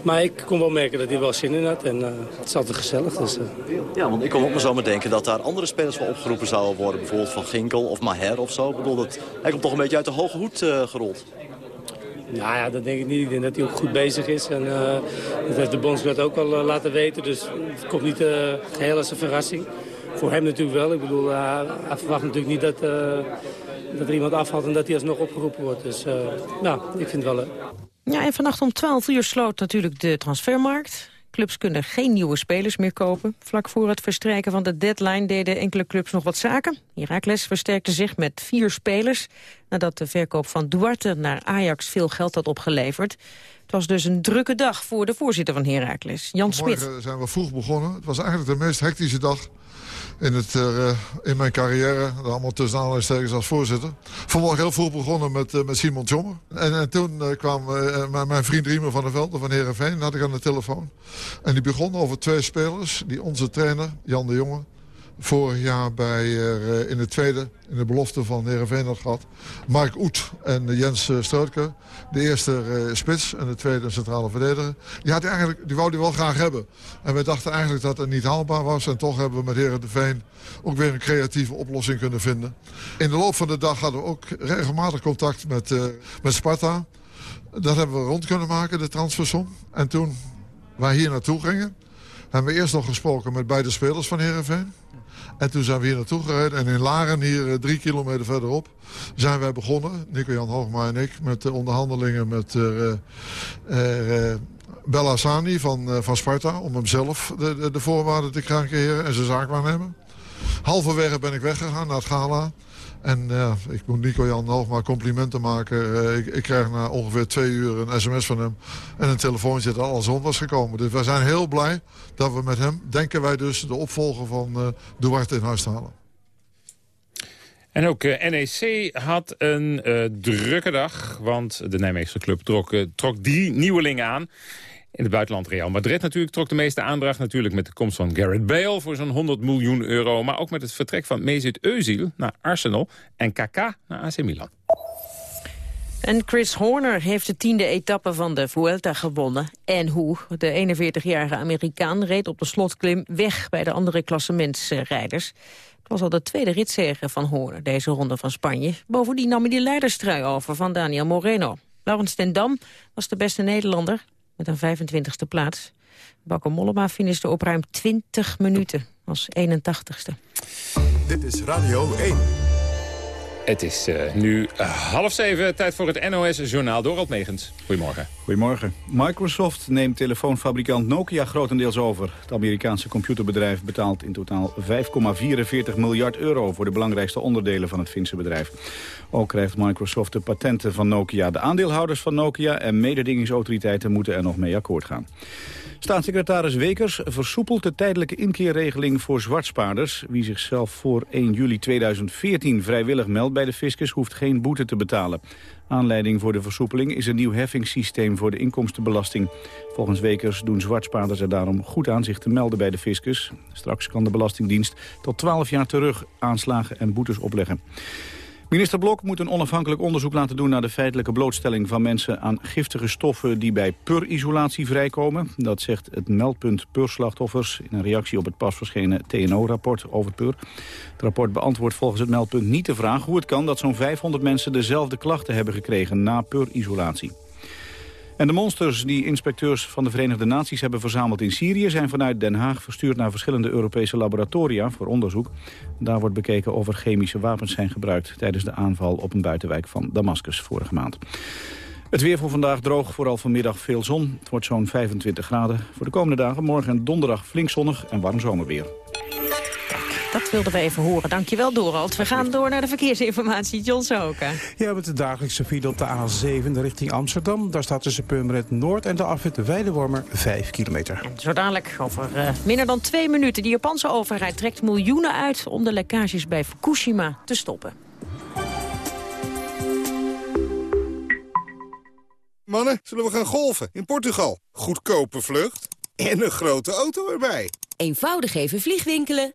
Speaker 17: maar ik kon wel merken dat hij wel zin in had. En uh, het is altijd gezellig. Dus, uh.
Speaker 18: Ja, want ik kon ook maar zo maar denken dat daar andere spelers voor opgeroepen zouden worden. Bijvoorbeeld van Ginkel of Maher of zo. Ik bedoel, dat, hij komt toch een beetje uit de hoge hoed gerold.
Speaker 17: Nou ja, dat denk ik niet. Ik denk dat hij ook goed bezig is. En uh, dat heeft de bondscoach ook al uh, laten weten. Dus het komt niet uh, geheel als een verrassing. Voor hem natuurlijk wel. Ik bedoel, hij verwacht natuurlijk niet dat, dat er iemand afvalt en dat hij alsnog opgeroepen wordt. Dus nou, ik vind het wel leuk.
Speaker 4: Ja, en vannacht om 12 uur sloot natuurlijk de transfermarkt. Clubs kunnen geen nieuwe spelers meer kopen. Vlak voor het verstrijken van de deadline deden enkele clubs nog wat zaken. Heracles versterkte zich met vier spelers... nadat de verkoop van Duarte naar Ajax veel geld had opgeleverd. Het was dus een drukke dag voor de voorzitter van Heracles, Jan Smit.
Speaker 19: Morgen zijn we vroeg begonnen. Het was eigenlijk de meest hectische dag in, het, uh, in mijn carrière. Allemaal tussen aanhalingstekens als voorzitter. Vanmorgen heel vroeg begonnen met, uh, met Simon Tjommer. En, en toen uh, kwam mijn vriend Riemer van der Velde van Heerenveen. had ik aan de telefoon. En die begon over twee spelers die onze trainer, Jan de Jonge vorig jaar bij, uh, in de tweede, in de belofte van Heerenveen had gehad. Mark Oet en Jens uh, Strootke. De eerste uh, spits en de tweede centrale verdediger. Die, had eigenlijk, die wou die wel graag hebben. En wij dachten eigenlijk dat het niet haalbaar was. En toch hebben we met Heerenveen ook weer een creatieve oplossing kunnen vinden. In de loop van de dag hadden we ook regelmatig contact met, met Sparta. Dat hebben we rond kunnen maken, de transfersom. En toen wij hier naartoe gingen... hebben we eerst nog gesproken met beide spelers van Heerenveen. En toen zijn we hier naartoe gereden. En in Laren, hier drie kilometer verderop, zijn wij begonnen. Nico-Jan Hoogma en ik, met de onderhandelingen met uh, uh, Bella Sani van, van Sparta... om hem zelf de, de, de voorwaarden te krijgen en zijn zaak waarnemen. Halverwege ben ik weggegaan naar het gala. En ik moet Nico-Jan Hoogma complimenten maken. ik, ik krijg na ongeveer twee uur een sms van hem. En een telefoontje dat alles rond was gekomen. Dus wij zijn heel blij dat we met hem, denken wij dus, de opvolger van uh, Duarte in huis te halen.
Speaker 3: En ook uh, NEC had een drukke dag, want de Nijmeegse club trok, uh, trok nieuwelingen aan. In het buitenland Real Madrid natuurlijk trok de meeste aandacht. Natuurlijk met de komst van Garrett Bale voor zo'n 100 miljoen euro. Maar ook met het vertrek van Mesut Özil naar Arsenal en Kaká naar AC Milan.
Speaker 4: En Chris Horner heeft de tiende etappe van de Vuelta gewonnen. En hoe? De 41-jarige Amerikaan reed op de slotklim weg bij de andere klassementsrijders. Het was al de tweede ritzege van Horner, deze ronde van Spanje. Bovendien nam hij de leiderstrui over van Daniel Moreno. Laurens ten Dam was de beste Nederlander met een 25e plaats. Bakker Mollema finiste op ruim 20 minuten als 81ste.
Speaker 2: Dit is Radio 1.
Speaker 3: Het is uh, nu uh, half zeven, tijd voor het NOS-journaal. Dorald Megens, goedemorgen.
Speaker 20: Goedemorgen. Microsoft neemt telefoonfabrikant Nokia grotendeels over. Het Amerikaanse computerbedrijf betaalt in totaal 5,44 miljard euro... voor de belangrijkste onderdelen van het Finse bedrijf. Ook krijgt Microsoft de patenten van Nokia. De aandeelhouders van Nokia en mededingingsautoriteiten moeten er nog mee akkoord gaan. Staatssecretaris Wekers versoepelt de tijdelijke inkeerregeling voor zwartspaarders. Wie zichzelf voor 1 juli 2014 vrijwillig meldt bij de fiscus hoeft geen boete te betalen. Aanleiding voor de versoepeling is een nieuw heffingssysteem voor de inkomstenbelasting. Volgens Wekers doen zwartspaarders er daarom goed aan zich te melden bij de fiscus. Straks kan de Belastingdienst tot 12 jaar terug aanslagen en boetes opleggen. Minister Blok moet een onafhankelijk onderzoek laten doen... naar de feitelijke blootstelling van mensen aan giftige stoffen... die bij PUR-isolatie vrijkomen. Dat zegt het meldpunt PUR-slachtoffers... in een reactie op het pas verschenen TNO-rapport over PUR. Het rapport beantwoordt volgens het meldpunt niet de vraag... hoe het kan dat zo'n 500 mensen dezelfde klachten hebben gekregen na PUR-isolatie. En de monsters die inspecteurs van de Verenigde Naties hebben verzameld in Syrië... zijn vanuit Den Haag verstuurd naar verschillende Europese laboratoria voor onderzoek. Daar wordt bekeken of er chemische wapens zijn gebruikt... tijdens de aanval op een buitenwijk van Damascus vorige maand. Het weer voor vandaag droog, vooral vanmiddag veel zon. Het wordt zo'n 25 graden. Voor de komende dagen morgen en donderdag flink zonnig en warm zomerweer.
Speaker 4: Dat wilden we even horen. Dankjewel, Dorald. We gaan door naar de verkeersinformatie. John Sohoka.
Speaker 21: Ja, met de dagelijkse file op de A7 richting Amsterdam. Daar staat tussen Purmerend Noord en de afwit Weidewormer 5 kilometer.
Speaker 4: En zo dadelijk, over uh, minder dan twee minuten... de Japanse overheid trekt miljoenen uit... om de lekkages bij Fukushima te stoppen.
Speaker 22: Mannen, zullen we gaan golfen in Portugal? Goedkope vlucht en een grote auto erbij.
Speaker 23: Eenvoudig even vliegwinkelen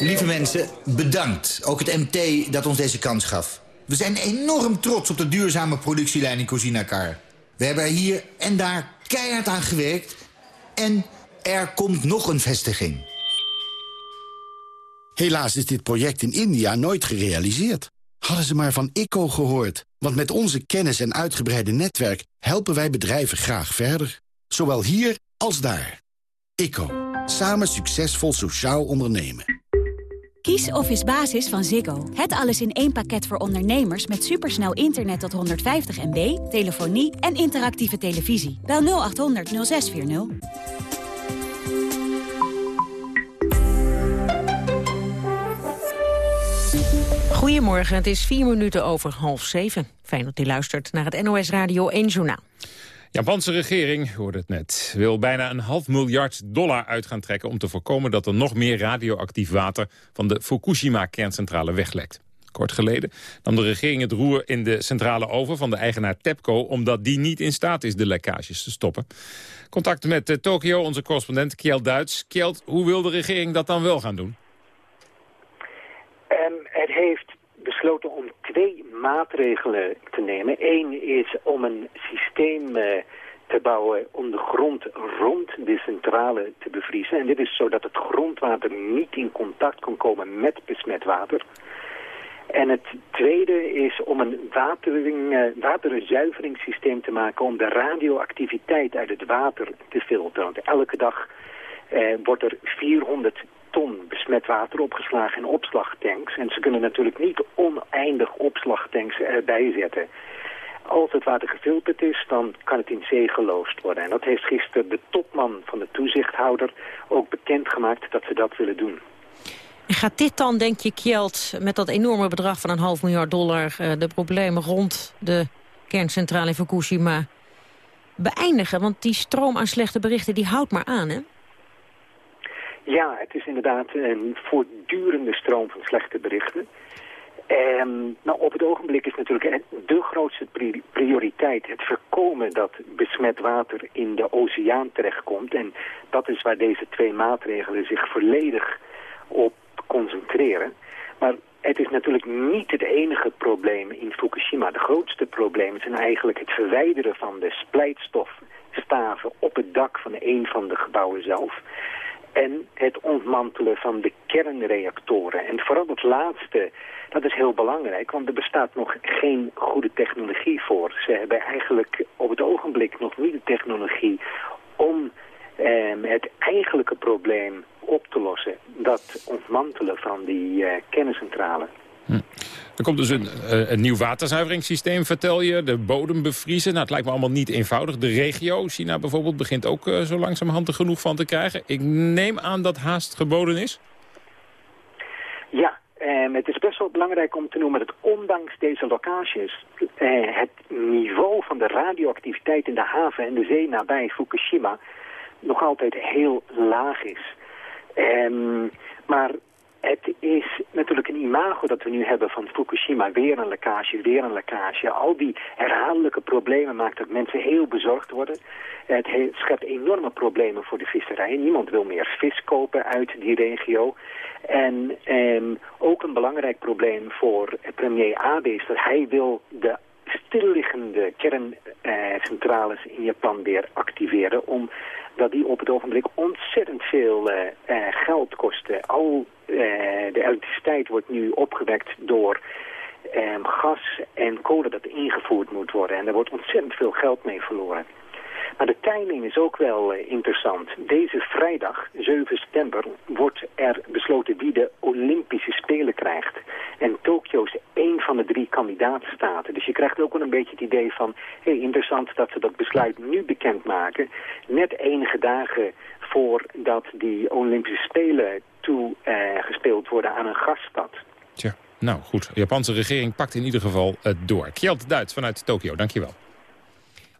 Speaker 24: Lieve mensen, bedankt. Ook het MT dat ons deze kans gaf. We zijn enorm trots op de duurzame productielijn in Cozinacar. We hebben er hier en daar keihard aan gewerkt. En er komt nog een vestiging.
Speaker 25: Helaas is dit project in India nooit gerealiseerd. Hadden ze maar van ICO gehoord. Want met onze kennis en uitgebreide netwerk... helpen wij bedrijven graag verder. Zowel hier als daar. ICO. Samen succesvol sociaal ondernemen.
Speaker 26: Kies Office Basis van Ziggo. Het alles in één pakket voor ondernemers met supersnel internet tot 150 MB, telefonie en interactieve televisie. Bel 0800 0640.
Speaker 4: Goedemorgen, het is vier minuten over half zeven. Fijn dat u luistert naar het NOS Radio 1 Journaal.
Speaker 3: Japanse regering, hoorde het net, wil bijna een half miljard dollar uit gaan trekken... om te voorkomen dat er nog meer radioactief water van de Fukushima-kerncentrale weglekt. Kort geleden nam de regering het roer in de centrale over van de eigenaar TEPCO... omdat die niet in staat is de lekkages te stoppen. Contact met uh, Tokio, onze correspondent Kjeld Duits. Kjeld, hoe wil de regering dat dan wel gaan doen?
Speaker 27: Um, het heeft besloten om twee maatregelen te nemen. Eén is om een systeem uh, te bouwen om de grond rond de centrale te bevriezen. En dit is zodat het grondwater niet in contact kan komen met besmet water. En het tweede is om een uh, waterzuiveringssysteem te maken om de radioactiviteit uit het water te filteren. Want elke dag uh, wordt er 400 ton besmet water opgeslagen in opslagtanks. En ze kunnen natuurlijk niet oneindig opslagtanks erbij zetten. Als het water gefilterd is, dan kan het in zee geloosd worden. En dat heeft gisteren de topman van de toezichthouder ook bekendgemaakt dat ze dat willen doen.
Speaker 4: En gaat dit dan, denk je, Kjeld, met dat enorme bedrag van een half miljard dollar... Uh, de problemen rond de kerncentrale in Fukushima beëindigen? Want die stroom aan slechte berichten, die houdt maar aan, hè?
Speaker 27: Ja, het is inderdaad een voortdurende stroom van slechte berichten. En nou, op het ogenblik is natuurlijk de grootste prioriteit het voorkomen dat besmet water in de oceaan terechtkomt. En dat is waar deze twee maatregelen zich volledig op concentreren. Maar het is natuurlijk niet het enige probleem in Fukushima. De grootste problemen zijn eigenlijk het verwijderen van de splijtstofstaven op het dak van een van de gebouwen zelf. En het ontmantelen van de kernreactoren. En vooral het laatste, dat is heel belangrijk, want er bestaat nog geen goede technologie voor. Ze hebben eigenlijk op het ogenblik nog niet de technologie om eh, het eigenlijke probleem op te lossen. Dat ontmantelen van die eh, kerncentrale.
Speaker 3: Er komt dus een, eh, een nieuw waterzuiveringssysteem, vertel je. De bodem bevriezen. Nou, het lijkt me allemaal niet eenvoudig. De regio, China bijvoorbeeld, begint ook uh, zo langzamerhand er genoeg van te krijgen. Ik neem aan dat haast geboden is.
Speaker 27: Ja, eh, het is best wel belangrijk om te noemen dat ondanks deze locaties... Eh, het niveau van de radioactiviteit in de haven en de zee nabij Fukushima... nog altijd heel laag is. Ehm, maar het is natuurlijk een imago dat we nu hebben van Fukushima. Weer een lekkage, weer een lekkage. Al die herhaaldelijke problemen maakt dat mensen heel bezorgd worden. Het schept enorme problemen voor de visserij. Niemand wil meer vis kopen uit die regio. En ehm, ook een belangrijk probleem voor premier Abe is dat hij wil de stilliggende kerncentrales in Japan weer activeren... om dat die op het ogenblik ontzettend veel uh, uh, geld kosten. Al uh, de elektriciteit wordt nu opgewekt door um, gas en kolen dat ingevoerd moet worden. En daar wordt ontzettend veel geld mee verloren. Maar de timing is ook wel uh, interessant. Deze vrijdag, 7 september, wordt er besloten wie de Olympische Spelen krijgt. En Tokio is één van de drie kandidaatstaten. Dus je krijgt ook wel een beetje het idee van... hé, hey, interessant dat ze dat besluit nu bekendmaken. Net enige dagen voordat die Olympische Spelen toegespeeld uh, worden aan een gaststad.
Speaker 3: Tja, nou goed. De Japanse regering pakt in ieder geval het door. Kjeld Duits vanuit Tokio, dankjewel.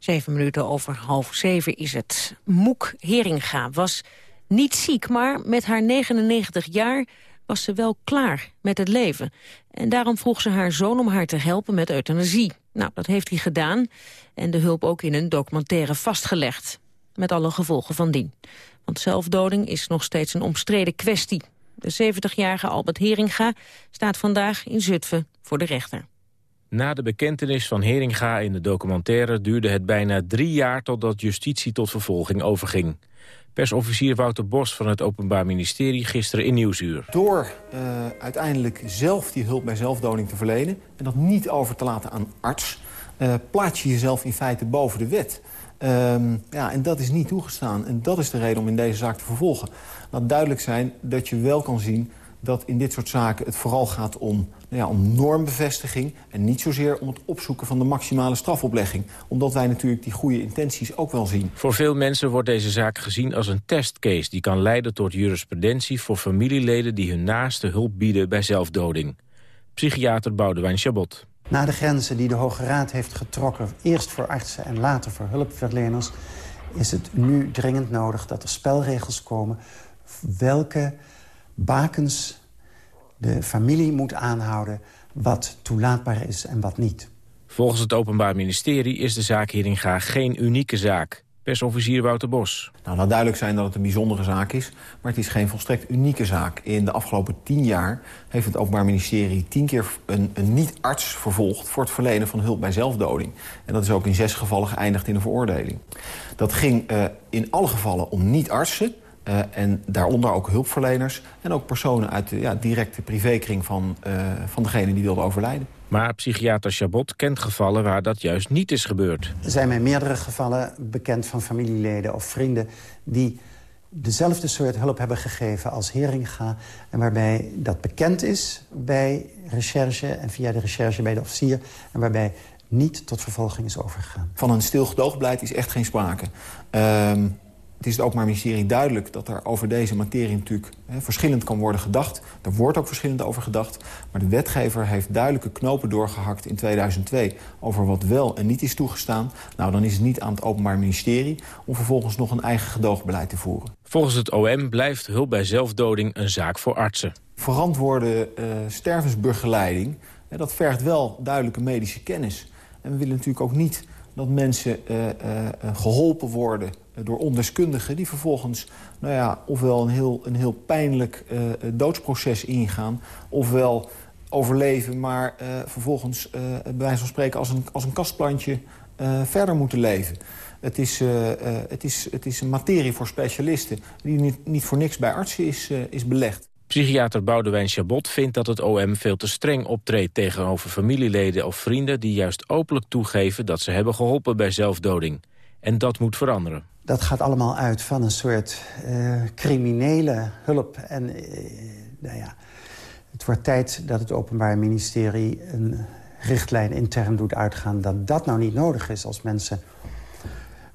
Speaker 4: Zeven minuten over half zeven is het. Moek Heringa was niet ziek, maar met haar 99 jaar was ze wel klaar met het leven. En daarom vroeg ze haar zoon om haar te helpen met euthanasie. Nou, dat heeft hij gedaan en de hulp ook in een documentaire vastgelegd. Met alle gevolgen van dien. Want zelfdoding is nog steeds een omstreden kwestie. De 70-jarige Albert Heringa staat vandaag in Zutphen voor de rechter.
Speaker 28: Na de bekentenis van Heringa in de documentaire duurde het bijna drie jaar totdat justitie tot vervolging overging. Persofficier Wouter Bos van het Openbaar Ministerie gisteren in Nieuwsuur.
Speaker 29: Door uh, uiteindelijk zelf die hulp bij zelfdoding te verlenen... en dat niet over te laten aan arts... Uh, plaats je jezelf in feite boven de wet. Um, ja, en dat is niet toegestaan. En dat is de reden om in deze zaak te vervolgen. Laat duidelijk zijn dat je wel kan zien dat in dit soort zaken het vooral gaat om, nou ja, om normbevestiging... en niet zozeer om het opzoeken van de maximale strafoplegging. Omdat wij natuurlijk die goede intenties ook wel zien.
Speaker 28: Voor veel mensen wordt deze zaak gezien als een testcase... die kan leiden tot jurisprudentie voor familieleden... die hun naaste hulp bieden bij zelfdoding. Psychiater Boudewijn Chabot.
Speaker 30: Na de grenzen die de Hoge Raad heeft getrokken... eerst voor artsen en later voor hulpverleners... is het nu dringend nodig dat er spelregels komen... welke bakens de familie moet aanhouden... wat toelaatbaar is en wat niet.
Speaker 28: Volgens het Openbaar Ministerie is de zaak Heringa geen unieke zaak. Persofficier Wouter Bos.
Speaker 29: Nou, laat duidelijk zijn dat het een bijzondere zaak is... maar het is geen volstrekt unieke zaak. In de afgelopen tien jaar heeft het Openbaar Ministerie... tien keer een, een niet-arts vervolgd voor het verlenen van hulp bij zelfdoding. En dat is ook in zes gevallen geëindigd in een veroordeling. Dat ging uh, in alle gevallen om niet-artsen... Uh, en daaronder ook hulpverleners en ook personen uit de ja, directe privékring van, uh, van degene die wilde overlijden.
Speaker 28: Maar psychiater Chabot kent gevallen waar dat juist niet is gebeurd.
Speaker 30: Er zijn mij meerdere gevallen bekend van familieleden of vrienden... die dezelfde soort hulp hebben gegeven als Heringa... en waarbij dat bekend is bij recherche en via de recherche bij de officier... en waarbij niet tot vervolging is overgegaan.
Speaker 29: Van een stil gedoogbeleid is echt geen sprake. Uh, het is het Openbaar Ministerie duidelijk dat er over deze materie natuurlijk hè, verschillend kan worden gedacht. Er wordt ook verschillend over gedacht. Maar de wetgever heeft duidelijke knopen doorgehakt in 2002 over wat wel en niet is toegestaan. Nou, dan is het niet aan het Openbaar Ministerie om vervolgens nog een eigen gedoogbeleid te voeren.
Speaker 28: Volgens het OM blijft hulp bij zelfdoding een zaak voor artsen.
Speaker 29: Verantwoorde uh, stervensbegeleiding, hè, dat vergt wel duidelijke medische kennis. En we willen natuurlijk ook niet dat mensen uh, uh, geholpen worden door ondeskundigen... die vervolgens nou ja, ofwel een heel, een heel pijnlijk doodsproces ingaan... ofwel overleven, maar vervolgens bij wijze van spreken als een, als een kastplantje verder moeten leven. Het is, het, is, het is een materie voor specialisten... die niet, niet voor niks bij artsen is, is belegd.
Speaker 28: Psychiater Boudewijn Chabot vindt dat het OM veel te streng optreedt tegenover familieleden of vrienden die juist openlijk toegeven dat ze hebben geholpen bij zelfdoding. En dat moet veranderen.
Speaker 30: Dat gaat allemaal uit van een soort uh, criminele hulp. En uh, nou ja, het wordt tijd dat het Openbaar Ministerie een richtlijn intern doet uitgaan... dat dat nou niet nodig is als mensen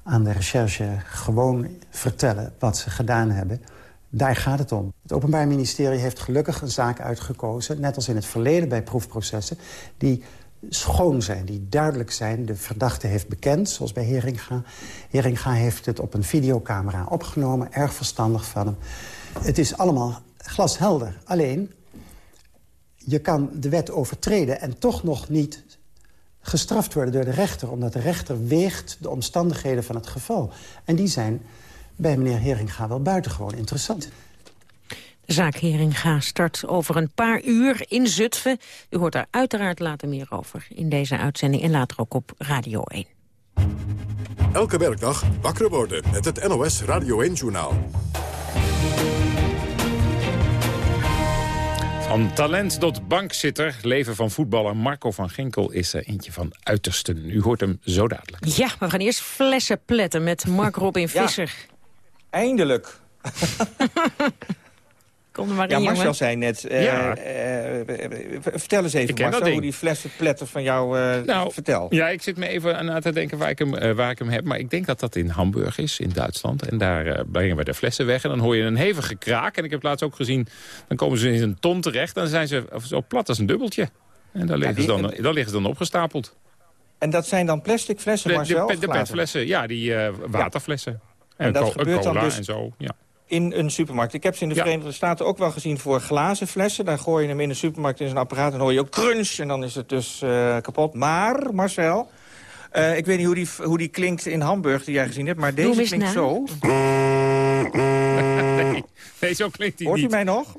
Speaker 30: aan de recherche gewoon vertellen wat ze gedaan hebben. Daar gaat het om. Het Openbaar Ministerie heeft gelukkig een zaak uitgekozen... net als in het verleden bij proefprocessen... die schoon zijn, die duidelijk zijn. De verdachte heeft bekend, zoals bij Heringa. Heringa heeft het op een videocamera opgenomen. Erg verstandig van hem. Het is allemaal glashelder. Alleen, je kan de wet overtreden en toch nog niet gestraft worden door de rechter... omdat de rechter weegt de omstandigheden van het geval. En die zijn bij meneer Heringa wel buitengewoon interessant.
Speaker 4: De zaak Heringa start over een paar uur in Zutphen. U hoort daar uiteraard later meer over in deze uitzending... en later ook op Radio 1.
Speaker 2: Elke werkdag wakker worden met het NOS Radio 1-journaal.
Speaker 3: Van talent tot bankzitter, leven van voetballer Marco van Ginkel is er eentje van uitersten. U hoort hem zo dadelijk.
Speaker 4: Ja, we gaan eerst flessen pletten met Mark Robin Visser.
Speaker 5: Ja, eindelijk.
Speaker 4: Kom er maar
Speaker 5: ja,
Speaker 4: in,
Speaker 5: Marcel
Speaker 4: jongen.
Speaker 5: zei net, uh,
Speaker 3: Ja.
Speaker 5: uh, vertel eens even Marcel hoe die flessenpletter van jou, uh,
Speaker 3: Nou,
Speaker 5: vertel.
Speaker 3: Ja, ik zit me even aan te denken waar ik, hem, eh, waar ik hem heb. Maar ik denk dat dat in Hamburg is, in Duitsland. En daar eh, brengen we de flessen weg. En dan hoor je een hevige kraak. En ik heb laatst ook gezien, dan komen ze in een ton terecht. En dan zijn ze zo plat als een dubbeltje. En daar liggen,
Speaker 5: die-
Speaker 3: ze, dan, daar liggen ze dan opgestapeld.
Speaker 5: En dat zijn dan plastic flessen,
Speaker 3: De,
Speaker 5: Marcel?
Speaker 3: de, petflessen, ja, die eh, waterflessen. En,
Speaker 5: En dat gebeurt dan dus-
Speaker 3: en zo, ja.
Speaker 5: In een supermarkt. Ik heb ze in de
Speaker 3: Ja.
Speaker 5: Verenigde Staten ook wel gezien voor glazen flessen. Daar gooi je hem in een supermarkt in zo'n apparaat en hoor je ook crunch. En dan is het dus eh, kapot. Maar, Marcel, eh, ik weet niet hoe die, hoe die klinkt in Hamburg die jij gezien hebt. Maar deze klinkt
Speaker 4: na.
Speaker 5: zo.
Speaker 3: nee, nee, zo klinkt hij
Speaker 5: Hoort u
Speaker 3: niet.
Speaker 5: mij nog?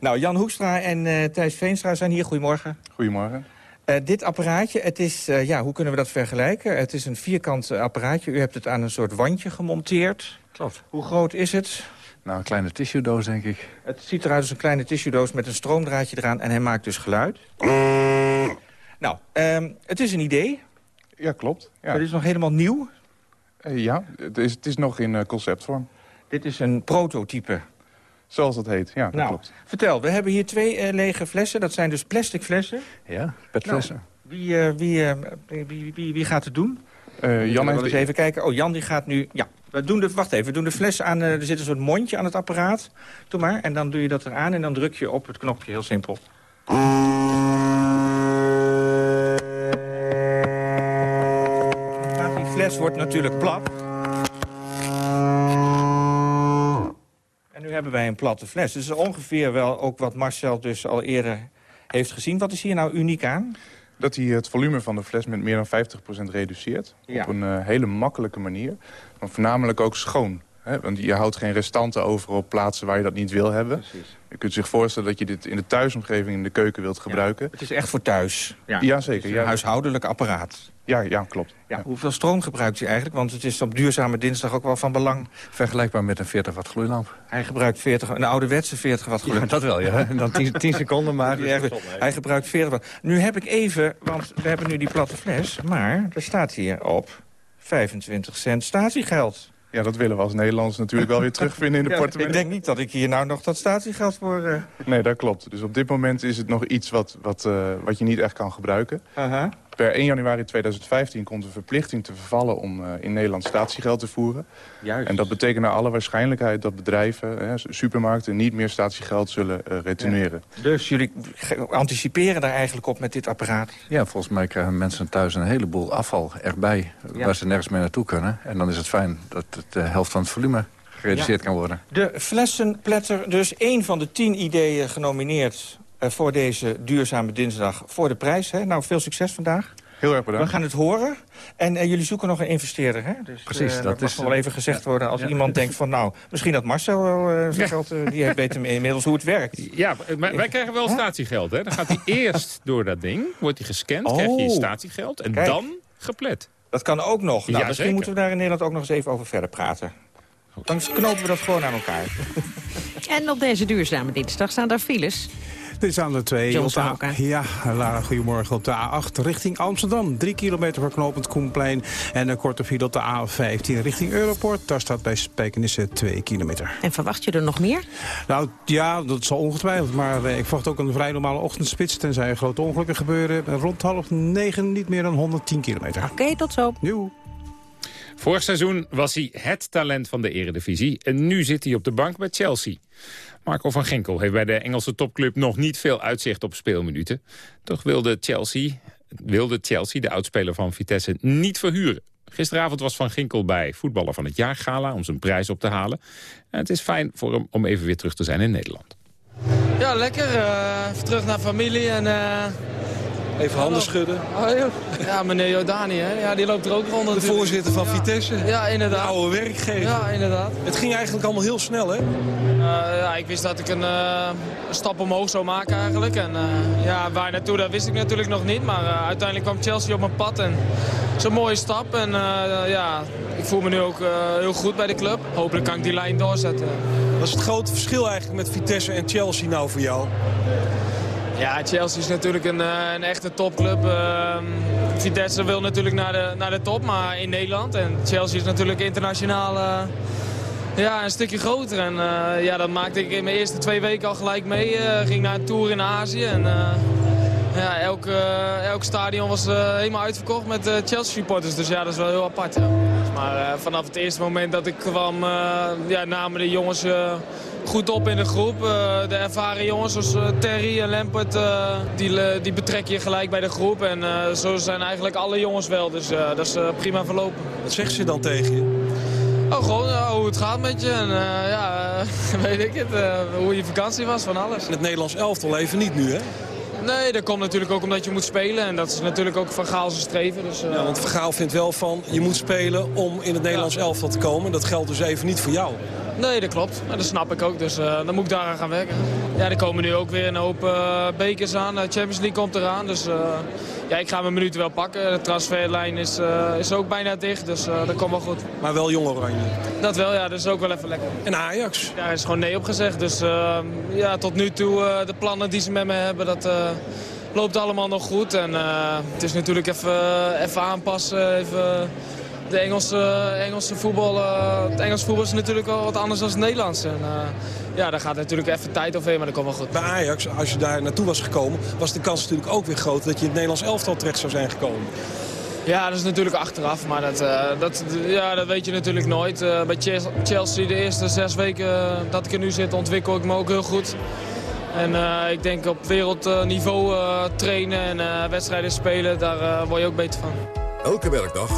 Speaker 5: nou, Jan Hoekstra en eh, Thijs Veenstra zijn hier. Goedemorgen.
Speaker 12: Goedemorgen.
Speaker 5: Eh, dit apparaatje, het is, eh, ja, hoe kunnen we dat vergelijken? Het is een vierkant eh, apparaatje. U hebt het aan een soort wandje gemonteerd.
Speaker 12: Klopt.
Speaker 5: Hoe groot is het?
Speaker 12: Nou, een kleine tissue doos, denk ik.
Speaker 5: Het ziet eruit als een kleine tissuedoos met een stroomdraadje eraan... en hij maakt dus geluid. Nou, ehm, het is een idee.
Speaker 12: Ja, klopt. Ja,
Speaker 5: Het is nog helemaal nieuw.
Speaker 12: Ja het, is, het is nog in eh, conceptvorm.
Speaker 5: Dit is een prototype.
Speaker 12: Zoals dat heet, ja, dat
Speaker 5: nou,
Speaker 12: klopt.
Speaker 5: vertel, we hebben hier twee eh, lege flessen. Dat zijn dus plastic flessen.
Speaker 12: Ja, petflessen.
Speaker 5: Nou, wie, eh, wie, eh, wie, wie, wie, wie gaat het doen? Jan
Speaker 12: heeft
Speaker 5: eens even kijken. Oh, Jan die gaat nu... Ja, we doen de, wacht even, we doen de fles aan... er zit een soort mondje aan het apparaat. Doe maar. En dan doe je dat eraan en dan druk je op het knopje. Heel simpel. Die fles wordt natuurlijk plat. Hebben wij een platte fles. Dus ongeveer wel ook wat Marcel dus al eerder heeft gezien. Wat is hier nou uniek aan?
Speaker 12: Dat hij het volume van de fles met meer dan 50% reduceert.
Speaker 5: Ja.
Speaker 12: Op een eh, hele makkelijke manier. Maar voornamelijk ook schoon. Hè? Want je houdt geen restanten over op plaatsen waar je dat niet wil hebben. Je kunt zich voorstellen dat je dit in de thuisomgeving in de keuken wilt gebruiken.
Speaker 5: Het is echt voor thuis.
Speaker 12: Ja, zeker. Ja.
Speaker 5: een huishoudelijk apparaat.
Speaker 12: Ja, ja klopt.
Speaker 5: Ja, Hoeveel stroom gebruikt u eigenlijk? Want het is op duurzame dinsdag ook wel van belang.
Speaker 12: Vergelijkbaar met een 40 watt gloeilamp.
Speaker 5: Hij gebruikt 40, een ouderwetse 40 watt gloeilamp.
Speaker 12: dat wel, ja. En dan 10, seconden maar.
Speaker 5: Erg- Hij gebruikt 40 watt. Nu heb ik even, want we hebben nu die platte fles... maar er staat hier op 25 cent statiegeld.
Speaker 12: Ja, dat willen we als Nederlanders natuurlijk wel weer terugvinden in de
Speaker 5: Ja,
Speaker 12: portemonnee.
Speaker 5: ik denk niet dat ik hier nou nog dat statiegeld voor... eh,
Speaker 12: Nee, dat klopt. Dus op dit moment is het nog iets wat, wat, eh, wat je niet echt kan gebruiken.
Speaker 5: aha.
Speaker 12: Per 1 januari 2015 komt de verplichting te vervallen om eh, in Nederland statiegeld te voeren.
Speaker 5: Juist.
Speaker 12: En dat betekent naar alle waarschijnlijkheid dat bedrijven, hè, supermarkten, niet meer statiegeld zullen eh, retourneren.
Speaker 5: Dus jullie anticiperen daar eigenlijk op met dit apparaat?
Speaker 12: Ja, volgens mij krijgen mensen thuis een heleboel afval erbij
Speaker 5: Ja.
Speaker 12: waar ze nergens meer naartoe kunnen. En dan is het fijn dat het de helft van het volume gereduceerd
Speaker 5: Ja.
Speaker 12: kan worden.
Speaker 5: De flessenpletter, dus één van de tien ideeën genomineerd... eh, voor deze duurzame dinsdag voor de prijs. Hè? Nou, veel succes vandaag.
Speaker 12: Heel erg bedankt.
Speaker 5: We gaan het horen. En eh, jullie zoeken nog een investeerder, hè? Dus,
Speaker 12: Precies,
Speaker 5: eh,
Speaker 12: dat
Speaker 5: mag
Speaker 12: is,
Speaker 5: nog wel even gezegd
Speaker 12: ja.
Speaker 5: worden. Als
Speaker 12: Ja.
Speaker 5: iemand denkt van, nou, misschien dat Marcel wel eh, zijn geld... eh, die heeft weten inmiddels hoe het werkt.
Speaker 3: Ja, maar wij krijgen wel statiegeld, hè. Dan gaat hij eerst door dat ding, wordt hij gescand,
Speaker 5: Oh.
Speaker 3: krijg je je statiegeld en
Speaker 5: Kijk.
Speaker 3: dan geplet.
Speaker 31: Dat kan ook nog. Nou,
Speaker 3: Ja,
Speaker 31: misschien
Speaker 3: zeker.
Speaker 31: moeten we daar in Nederland ook nog eens even over verder praten. Dan knopen we dat gewoon aan elkaar.
Speaker 4: En op deze duurzame dinsdag staan daar files.
Speaker 21: Dit zijn de twee.
Speaker 4: John
Speaker 21: op de-
Speaker 4: Stalker.
Speaker 21: Ja, Lara, goedemorgen. Op de A8 richting Amsterdam. Drie kilometer voor knooppunt Koenplein. En een korte file op de A15 richting Europort. Daar staat bij Spijkenisse 2 kilometer.
Speaker 4: En verwacht je er nog meer?
Speaker 21: Nou ja, dat zal ongetwijfeld. Maar eh, ik verwacht ook een vrij normale ochtendspits. Tenzij er grote ongelukken gebeuren. En Rond half negen niet meer dan 110 kilometer.
Speaker 4: Oké, tot zo.
Speaker 21: Joe.
Speaker 3: Vorig seizoen was hij het talent van de eredivisie. En nu zit hij op de bank bij Chelsea. Marco van Ginkel heeft bij de Engelse topclub nog niet veel uitzicht op speelminuten. Toch wilde Chelsea, wilde Chelsea de oudspeler van Vitesse, niet verhuren. Gisteravond was Van Ginkel bij Voetballer van het Jaar Gala om zijn prijs op te halen. En het is fijn voor hem om even weer terug te zijn in Nederland.
Speaker 32: Ja, lekker. even terug naar familie en... eh,
Speaker 33: Even handen schudden.
Speaker 32: Oh. Ja, meneer Jordani, hè? Ja, die loopt er ook rond
Speaker 33: De
Speaker 32: natuurlijk.
Speaker 33: voorzitter van. Vitesse.
Speaker 32: Ja, inderdaad.
Speaker 33: De oude werkgever.
Speaker 32: Ja, inderdaad.
Speaker 33: Het ging eigenlijk allemaal heel snel, hè?
Speaker 32: Eh, ja, ik wist dat ik een, eh, een stap omhoog zou maken eigenlijk. En eh, ja, waar naartoe, dat wist ik natuurlijk nog niet. Maar uiteindelijk kwam Chelsea op mijn pad en het is een mooie stap. En ja, ik voel me nu ook heel goed bij de club. Hopelijk kan ik die lijn doorzetten.
Speaker 33: Wat is het grote verschil eigenlijk met Vitesse en Chelsea nou voor jou?
Speaker 32: Ja, Chelsea is natuurlijk een, eh, een echte topclub. Ehm, Vitesse wil natuurlijk naar de, naar de top, maar in Nederland. En Chelsea is natuurlijk internationaal eh, ja, een stukje groter. En eh, ja, dat maakte ik in mijn eerste twee weken al gelijk mee. Ging naar een tour in Azië. En, ja, elk, elk stadion was helemaal uitverkocht met Chelsea supporters. Dus ja, dat is wel heel apart. Maar vanaf het eerste moment dat ik kwam, ja, namen de jongens goed op in de groep. Eh, de ervaren jongens zoals eh, Terry en Lampert, eh, die, die betrek je gelijk bij de groep. En zo zijn eigenlijk alle jongens wel. Dus dat is prima verlopen.
Speaker 33: Wat zeggen ze dan tegen je?
Speaker 32: Oh, gewoon hoe het gaat met je. En ja, weet ik het. hoe je vakantie was, van alles.
Speaker 33: Het Nederlands elftal even niet nu, hè?
Speaker 32: Nee, dat komt natuurlijk ook omdat je moet spelen. En dat is natuurlijk ook Van Gaal zijn streven. Dus, eh,
Speaker 33: Ja, want Vergaal vindt wel van, je moet spelen om in het Nederlands elftal te komen. Dat geldt dus even niet voor jou.
Speaker 32: Nee, dat klopt. En dat snap ik ook. Dus eh, dan moet ik daaraan gaan werken. Ja, er komen nu ook weer een hoop eh, bekers aan. De Champions League komt eraan. Dus ja, ik ga mijn minuten wel pakken. De transferlijn is, eh, is ook bijna dicht. Dus eh, dat komt wel goed.
Speaker 33: Maar wel jong oranje.
Speaker 32: Dat wel, ja. Dat is ook wel even lekker.
Speaker 33: En Ajax?
Speaker 32: Daar is gewoon nee op gezegd. Dus eh, ja, tot nu toe eh, de plannen die ze met me hebben, dat loopt allemaal nog goed. En het is natuurlijk even, even aanpassen, even de Engelse, Engelse voetbal. eh, het Engelse voetbal is natuurlijk wel wat anders dan het Nederlands. En, eh, ja, daar gaat natuurlijk even tijd overheen, maar dat komt wel goed.
Speaker 33: Bij Ajax, als je daar naartoe was gekomen, was de kans natuurlijk ook weer groot dat je in het Nederlands elftal terecht zou zijn gekomen.
Speaker 32: Ja, dat is natuurlijk achteraf, maar dat, eh, dat, ja, dat weet je natuurlijk nooit. Eh, bij Chelsea- de eerste zes weken dat ik er nu zit, ontwikkel ik me ook heel goed. En eh, ik denk op wereldniveau eh, trainen en eh, wedstrijden spelen, daar word je ook beter van.
Speaker 2: Elke werkdag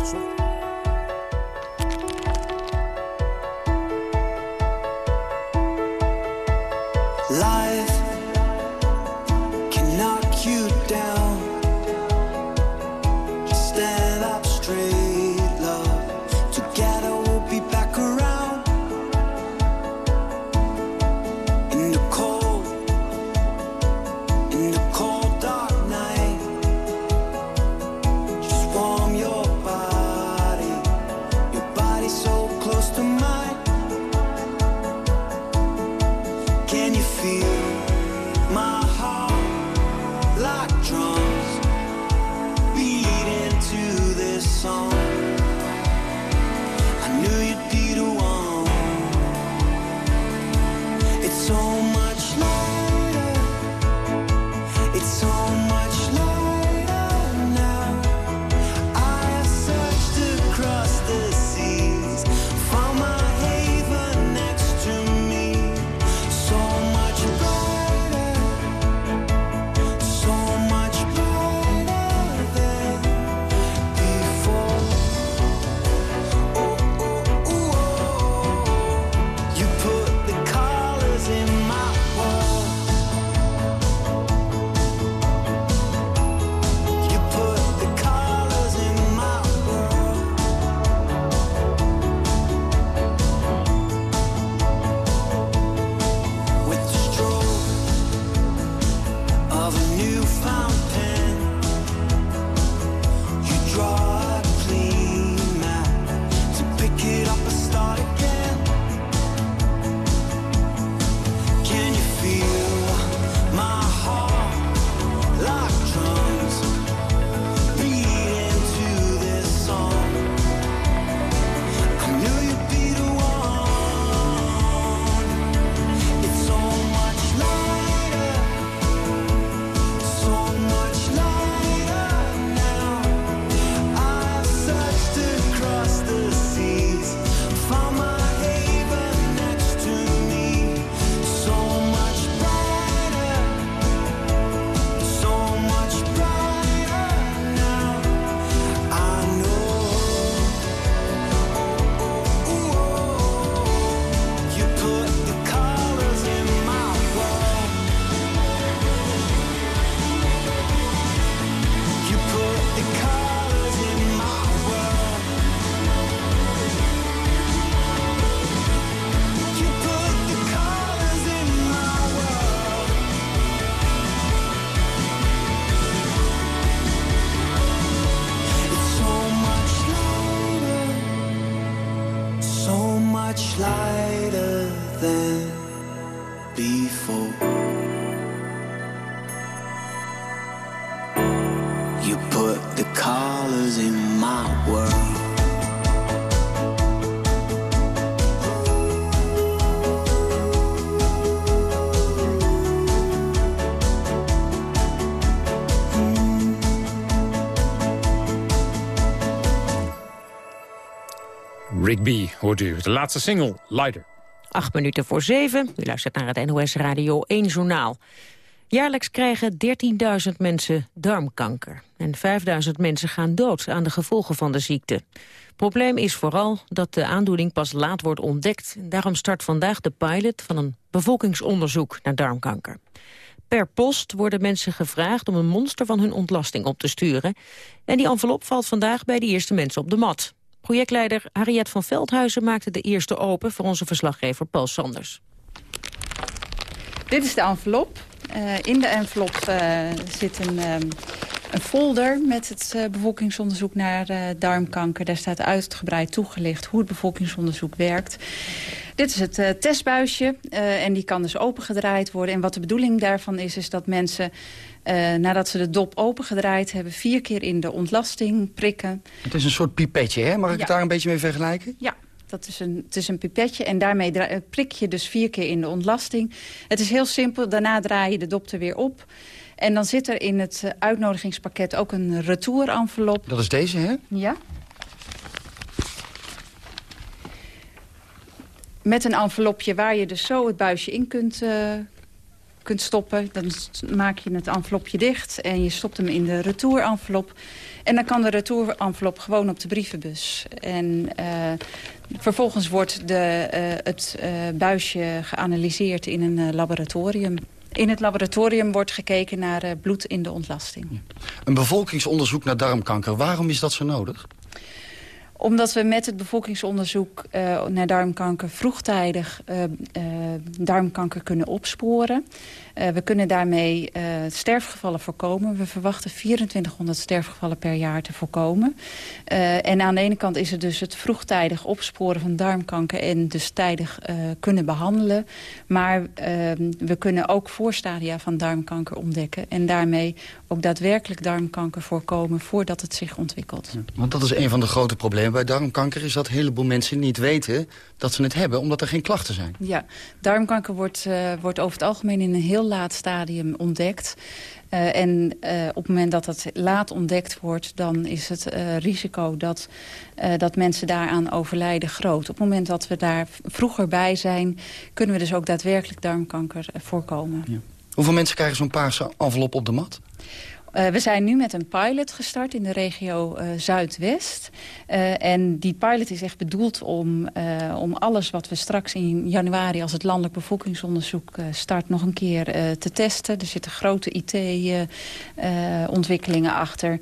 Speaker 3: Rigby hoort u. De laatste single, Lighter.
Speaker 4: Acht minuten voor zeven. U luistert naar het NOS Radio 1 Journaal. Jaarlijks krijgen 13.000 mensen darmkanker. En 5.000 mensen gaan dood aan de gevolgen van de ziekte. Probleem is vooral dat de aandoening pas laat wordt ontdekt. Daarom start vandaag de pilot van een bevolkingsonderzoek naar darmkanker. Per post worden mensen gevraagd om een monster van hun ontlasting op te sturen. En die envelop valt vandaag bij de eerste mensen op de mat. Projectleider Harriet van Veldhuizen maakte de eerste open... voor onze verslaggever Paul Sanders.
Speaker 34: Dit is de envelop. Uh, in de envelop uh, zit een, um, een, folder met het uh, bevolkingsonderzoek naar darmkanker. Daar staat uitgebreid toegelicht hoe het bevolkingsonderzoek werkt. Dit is het testbuisje en die kan dus opengedraaid worden. En wat de bedoeling daarvan is, is dat mensen uh, nadat ze de dop opengedraaid hebben... vier keer in de ontlasting prikken.
Speaker 35: Het is een soort pipetje, hè? Mag ik
Speaker 34: Ja.
Speaker 35: het daar een beetje mee vergelijken?
Speaker 34: Ja, dat is een, het is een pipetje en daarmee eh, prik je dus vier keer in de ontlasting. Het is heel simpel, daarna draai je de dop er weer op. En dan zit er in het eh, uitnodigingspakket ook een retour-envelop.
Speaker 35: Dat is deze, hè?
Speaker 34: Ja. Met een envelopje waar je dus zo het buisje in kunt, eh, kunt stoppen. Dan maak je het envelopje dicht en je stopt hem in de retour-envelop. En dan kan de retour-envelop gewoon op de brievenbus. En eh, vervolgens wordt de, eh, het eh, buisje geanalyseerd in een laboratorium. In het laboratorium wordt gekeken naar bloed in de ontlasting.
Speaker 35: Een bevolkingsonderzoek naar darmkanker. Waarom is dat zo nodig?
Speaker 34: Omdat we met het bevolkingsonderzoek eh, naar darmkanker vroegtijdig eh, eh, darmkanker kunnen opsporen. Eh, we kunnen daarmee eh, sterfgevallen voorkomen. We verwachten 2400 sterfgevallen per jaar te voorkomen. Eh, en aan de ene kant is het dus het vroegtijdig opsporen van darmkanker... en dus tijdig kunnen behandelen. Maar eh, we kunnen ook voorstadia van darmkanker ontdekken... en daarmee ook daadwerkelijk darmkanker voorkomen voordat het zich ontwikkelt.
Speaker 35: Want dat is een van de grote problemen bij darmkanker... is dat een heleboel mensen niet weten dat ze het hebben... omdat er geen klachten zijn.
Speaker 34: Ja, darmkanker wordt, wordt over het algemeen in een heel laat stadium ontdekt. Eh, en eh, op het moment dat het laat ontdekt wordt... dan is het eh, risico dat, dat mensen daaraan overlijden groot. Op het moment dat we daar vroeger bij zijn... kunnen we dus ook daadwerkelijk darmkanker voorkomen.
Speaker 35: Hoeveel mensen krijgen zo'n paarse envelop op de mat?
Speaker 34: Uh, we zijn nu met een pilot gestart in de regio uh, Zuidwest. Uh, en die pilot is echt bedoeld om, om alles wat we straks in januari... als het landelijk bevolkingsonderzoek start nog een keer te testen. Er zitten grote IT-ontwikkelingen achter.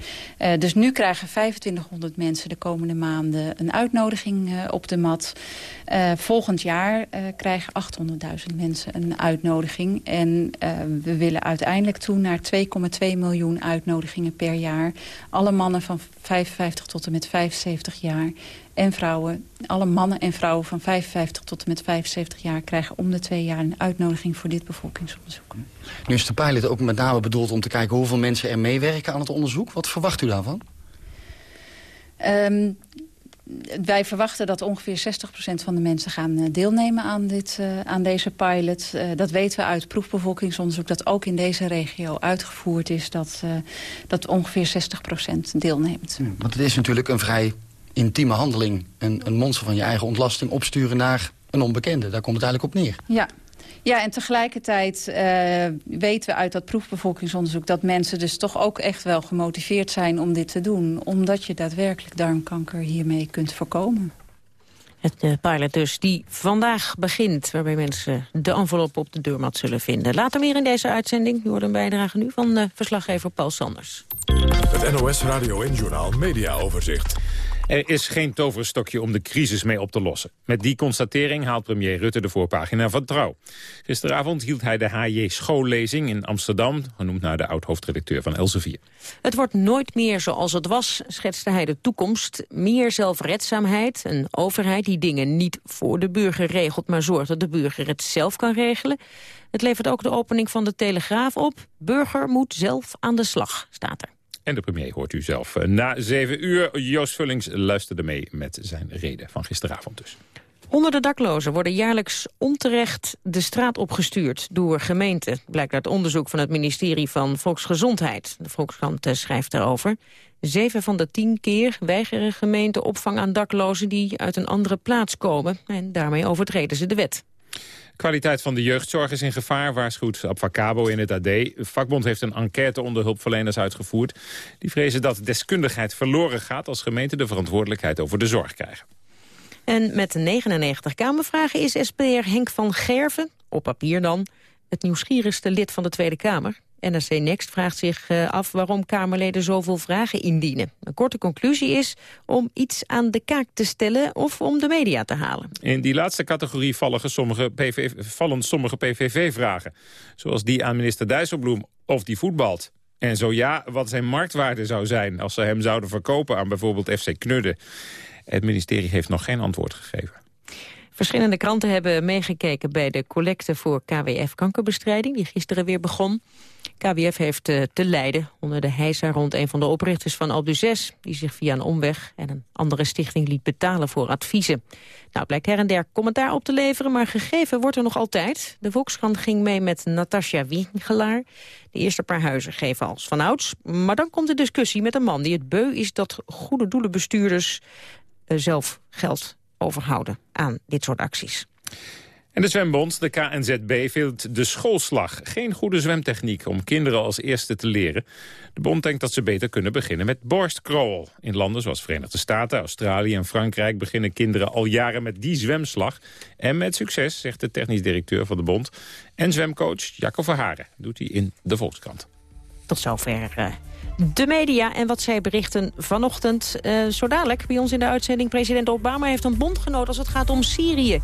Speaker 34: dus nu krijgen 2500 mensen de komende maanden een uitnodiging op de mat. volgend jaar krijgen 800.000 mensen een uitnodiging. En we willen uiteindelijk toe naar 2,2 miljoen uitnodigingen per jaar. Alle mannen van 55 tot en met 75 jaar en vrouwen. Alle mannen en vrouwen van 55 tot en met 75 jaar... krijgen om de twee jaar een uitnodiging voor dit bevolkingsonderzoek.
Speaker 35: Nu is de pilot ook met name bedoeld om te kijken hoeveel mensen er meewerken aan het onderzoek. Wat verwacht u daarvan?
Speaker 34: Um, wij verwachten dat ongeveer 60% van de mensen gaan deelnemen aan, dit, uh, aan deze pilot. Uh, dat weten we uit proefbevolkingsonderzoek dat ook in deze regio uitgevoerd is. Dat, uh, dat ongeveer 60% deelneemt.
Speaker 35: Ja, want het is natuurlijk een vrij intieme handeling. Een, een monster van je eigen ontlasting opsturen naar een onbekende. Daar komt het eigenlijk op neer.
Speaker 34: Ja, ja, en tegelijkertijd uh, weten we uit dat proefbevolkingsonderzoek... dat mensen dus toch ook echt wel gemotiveerd zijn om dit te doen. Omdat je daadwerkelijk darmkanker hiermee kunt voorkomen.
Speaker 4: Het uh, pilot dus die vandaag begint... waarbij mensen de envelop op de deurmat zullen vinden. Later meer in deze uitzending. U hoort een bijdrage nu van uh, verslaggever Paul Sanders.
Speaker 2: Het NOS Radio en Journaal Media Overzicht.
Speaker 3: Er is geen toverstokje om de crisis mee op te lossen. Met die constatering haalt premier Rutte de voorpagina van Trouw. Gisteravond hield hij de HJ schoollezing in Amsterdam... genoemd naar de oud-hoofdredacteur van Elsevier.
Speaker 4: Het wordt nooit meer zoals het was, schetste hij de toekomst. Meer zelfredzaamheid, een overheid die dingen niet voor de burger regelt... maar zorgt dat de burger het zelf kan regelen. Het levert ook de opening van de Telegraaf op. Burger moet zelf aan de slag, staat er.
Speaker 3: En de premier hoort u zelf. Na zeven uur, Joost Vullings luisterde mee met zijn reden van gisteravond dus.
Speaker 4: Honderden daklozen worden jaarlijks onterecht de straat opgestuurd door gemeenten. Blijkt uit onderzoek van het ministerie van Volksgezondheid. De Volkskrant eh, schrijft daarover. Zeven van de tien keer weigeren gemeenten opvang aan daklozen die uit een andere plaats komen. En daarmee overtreden ze de wet.
Speaker 3: Kwaliteit van de jeugdzorg is in gevaar, waarschuwt Abfacabo in het AD. De vakbond heeft een enquête onder hulpverleners uitgevoerd. Die vrezen dat deskundigheid verloren gaat als gemeenten de verantwoordelijkheid over de zorg krijgen.
Speaker 4: En met 99 Kamervragen is SPR Henk van Gerven, op papier dan, het nieuwsgierigste lid van de Tweede Kamer. NRC Next vraagt zich eh, af waarom Kamerleden zoveel vragen indienen. Een korte conclusie is om iets aan de kaak te stellen of om de media te halen.
Speaker 3: In die laatste categorie vallen sommige, PV, vallen sommige PVV-vragen. Zoals die aan minister Dijsselbloem of die voetbalt. En zo ja, wat zijn marktwaarde zou zijn als ze hem zouden verkopen aan bijvoorbeeld FC Knudden. Het ministerie heeft nog geen antwoord gegeven.
Speaker 4: Verschillende kranten hebben meegekeken bij de collecte voor KWF-kankerbestrijding... die gisteren weer begon. KWF heeft uh, te lijden onder de heisa rond een van de oprichters van Alduces... die zich via een omweg en een andere stichting liet betalen voor adviezen. Nou, blijkt her en der commentaar op te leveren, maar gegeven wordt er nog altijd. De Volkskrant ging mee met Natasja Wiegelaar. De eerste paar huizen geven als vanouds. Maar dan komt de discussie met een man die het beu is... dat goede doelenbestuurders uh, zelf geld overhouden aan dit soort acties.
Speaker 3: En de zwembond, de KNZB, vindt de schoolslag geen goede zwemtechniek om kinderen als eerste te leren. De bond denkt dat ze beter kunnen beginnen met borstcrawl. In landen zoals Verenigde Staten, Australië en Frankrijk beginnen kinderen al jaren met die zwemslag. En met succes, zegt de technisch directeur van de bond. En zwemcoach Jacco Verharen doet hij in de Volkskrant.
Speaker 4: Tot zover uh, de media en wat zij berichten vanochtend. Uh, zo dadelijk bij ons in de uitzending president Obama heeft een bondgenoot als het gaat om Syrië.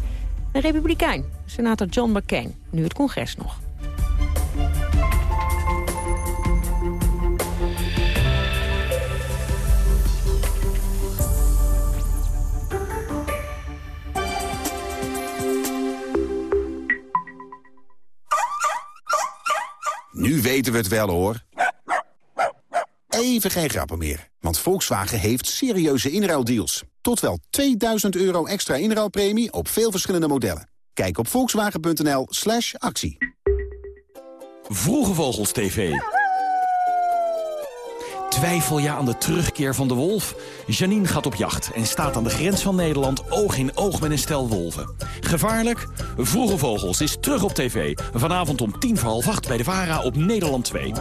Speaker 4: Een republikein, senator John McCain. Nu het congres nog.
Speaker 25: Nu weten we het wel, hoor. Even geen grappen meer, want Volkswagen heeft serieuze inruildeals. Tot wel 2000 euro extra inruilpremie op veel verschillende modellen. Kijk op volkswagen.nl slash actie.
Speaker 36: Vroege Vogels TV. Twijfel je aan de terugkeer van de wolf? Janine gaat op jacht en staat aan de grens van Nederland oog in oog met een stel wolven. Gevaarlijk? Vroege Vogels is terug op tv. Vanavond om tien voor half acht bij de VARA op Nederland 2.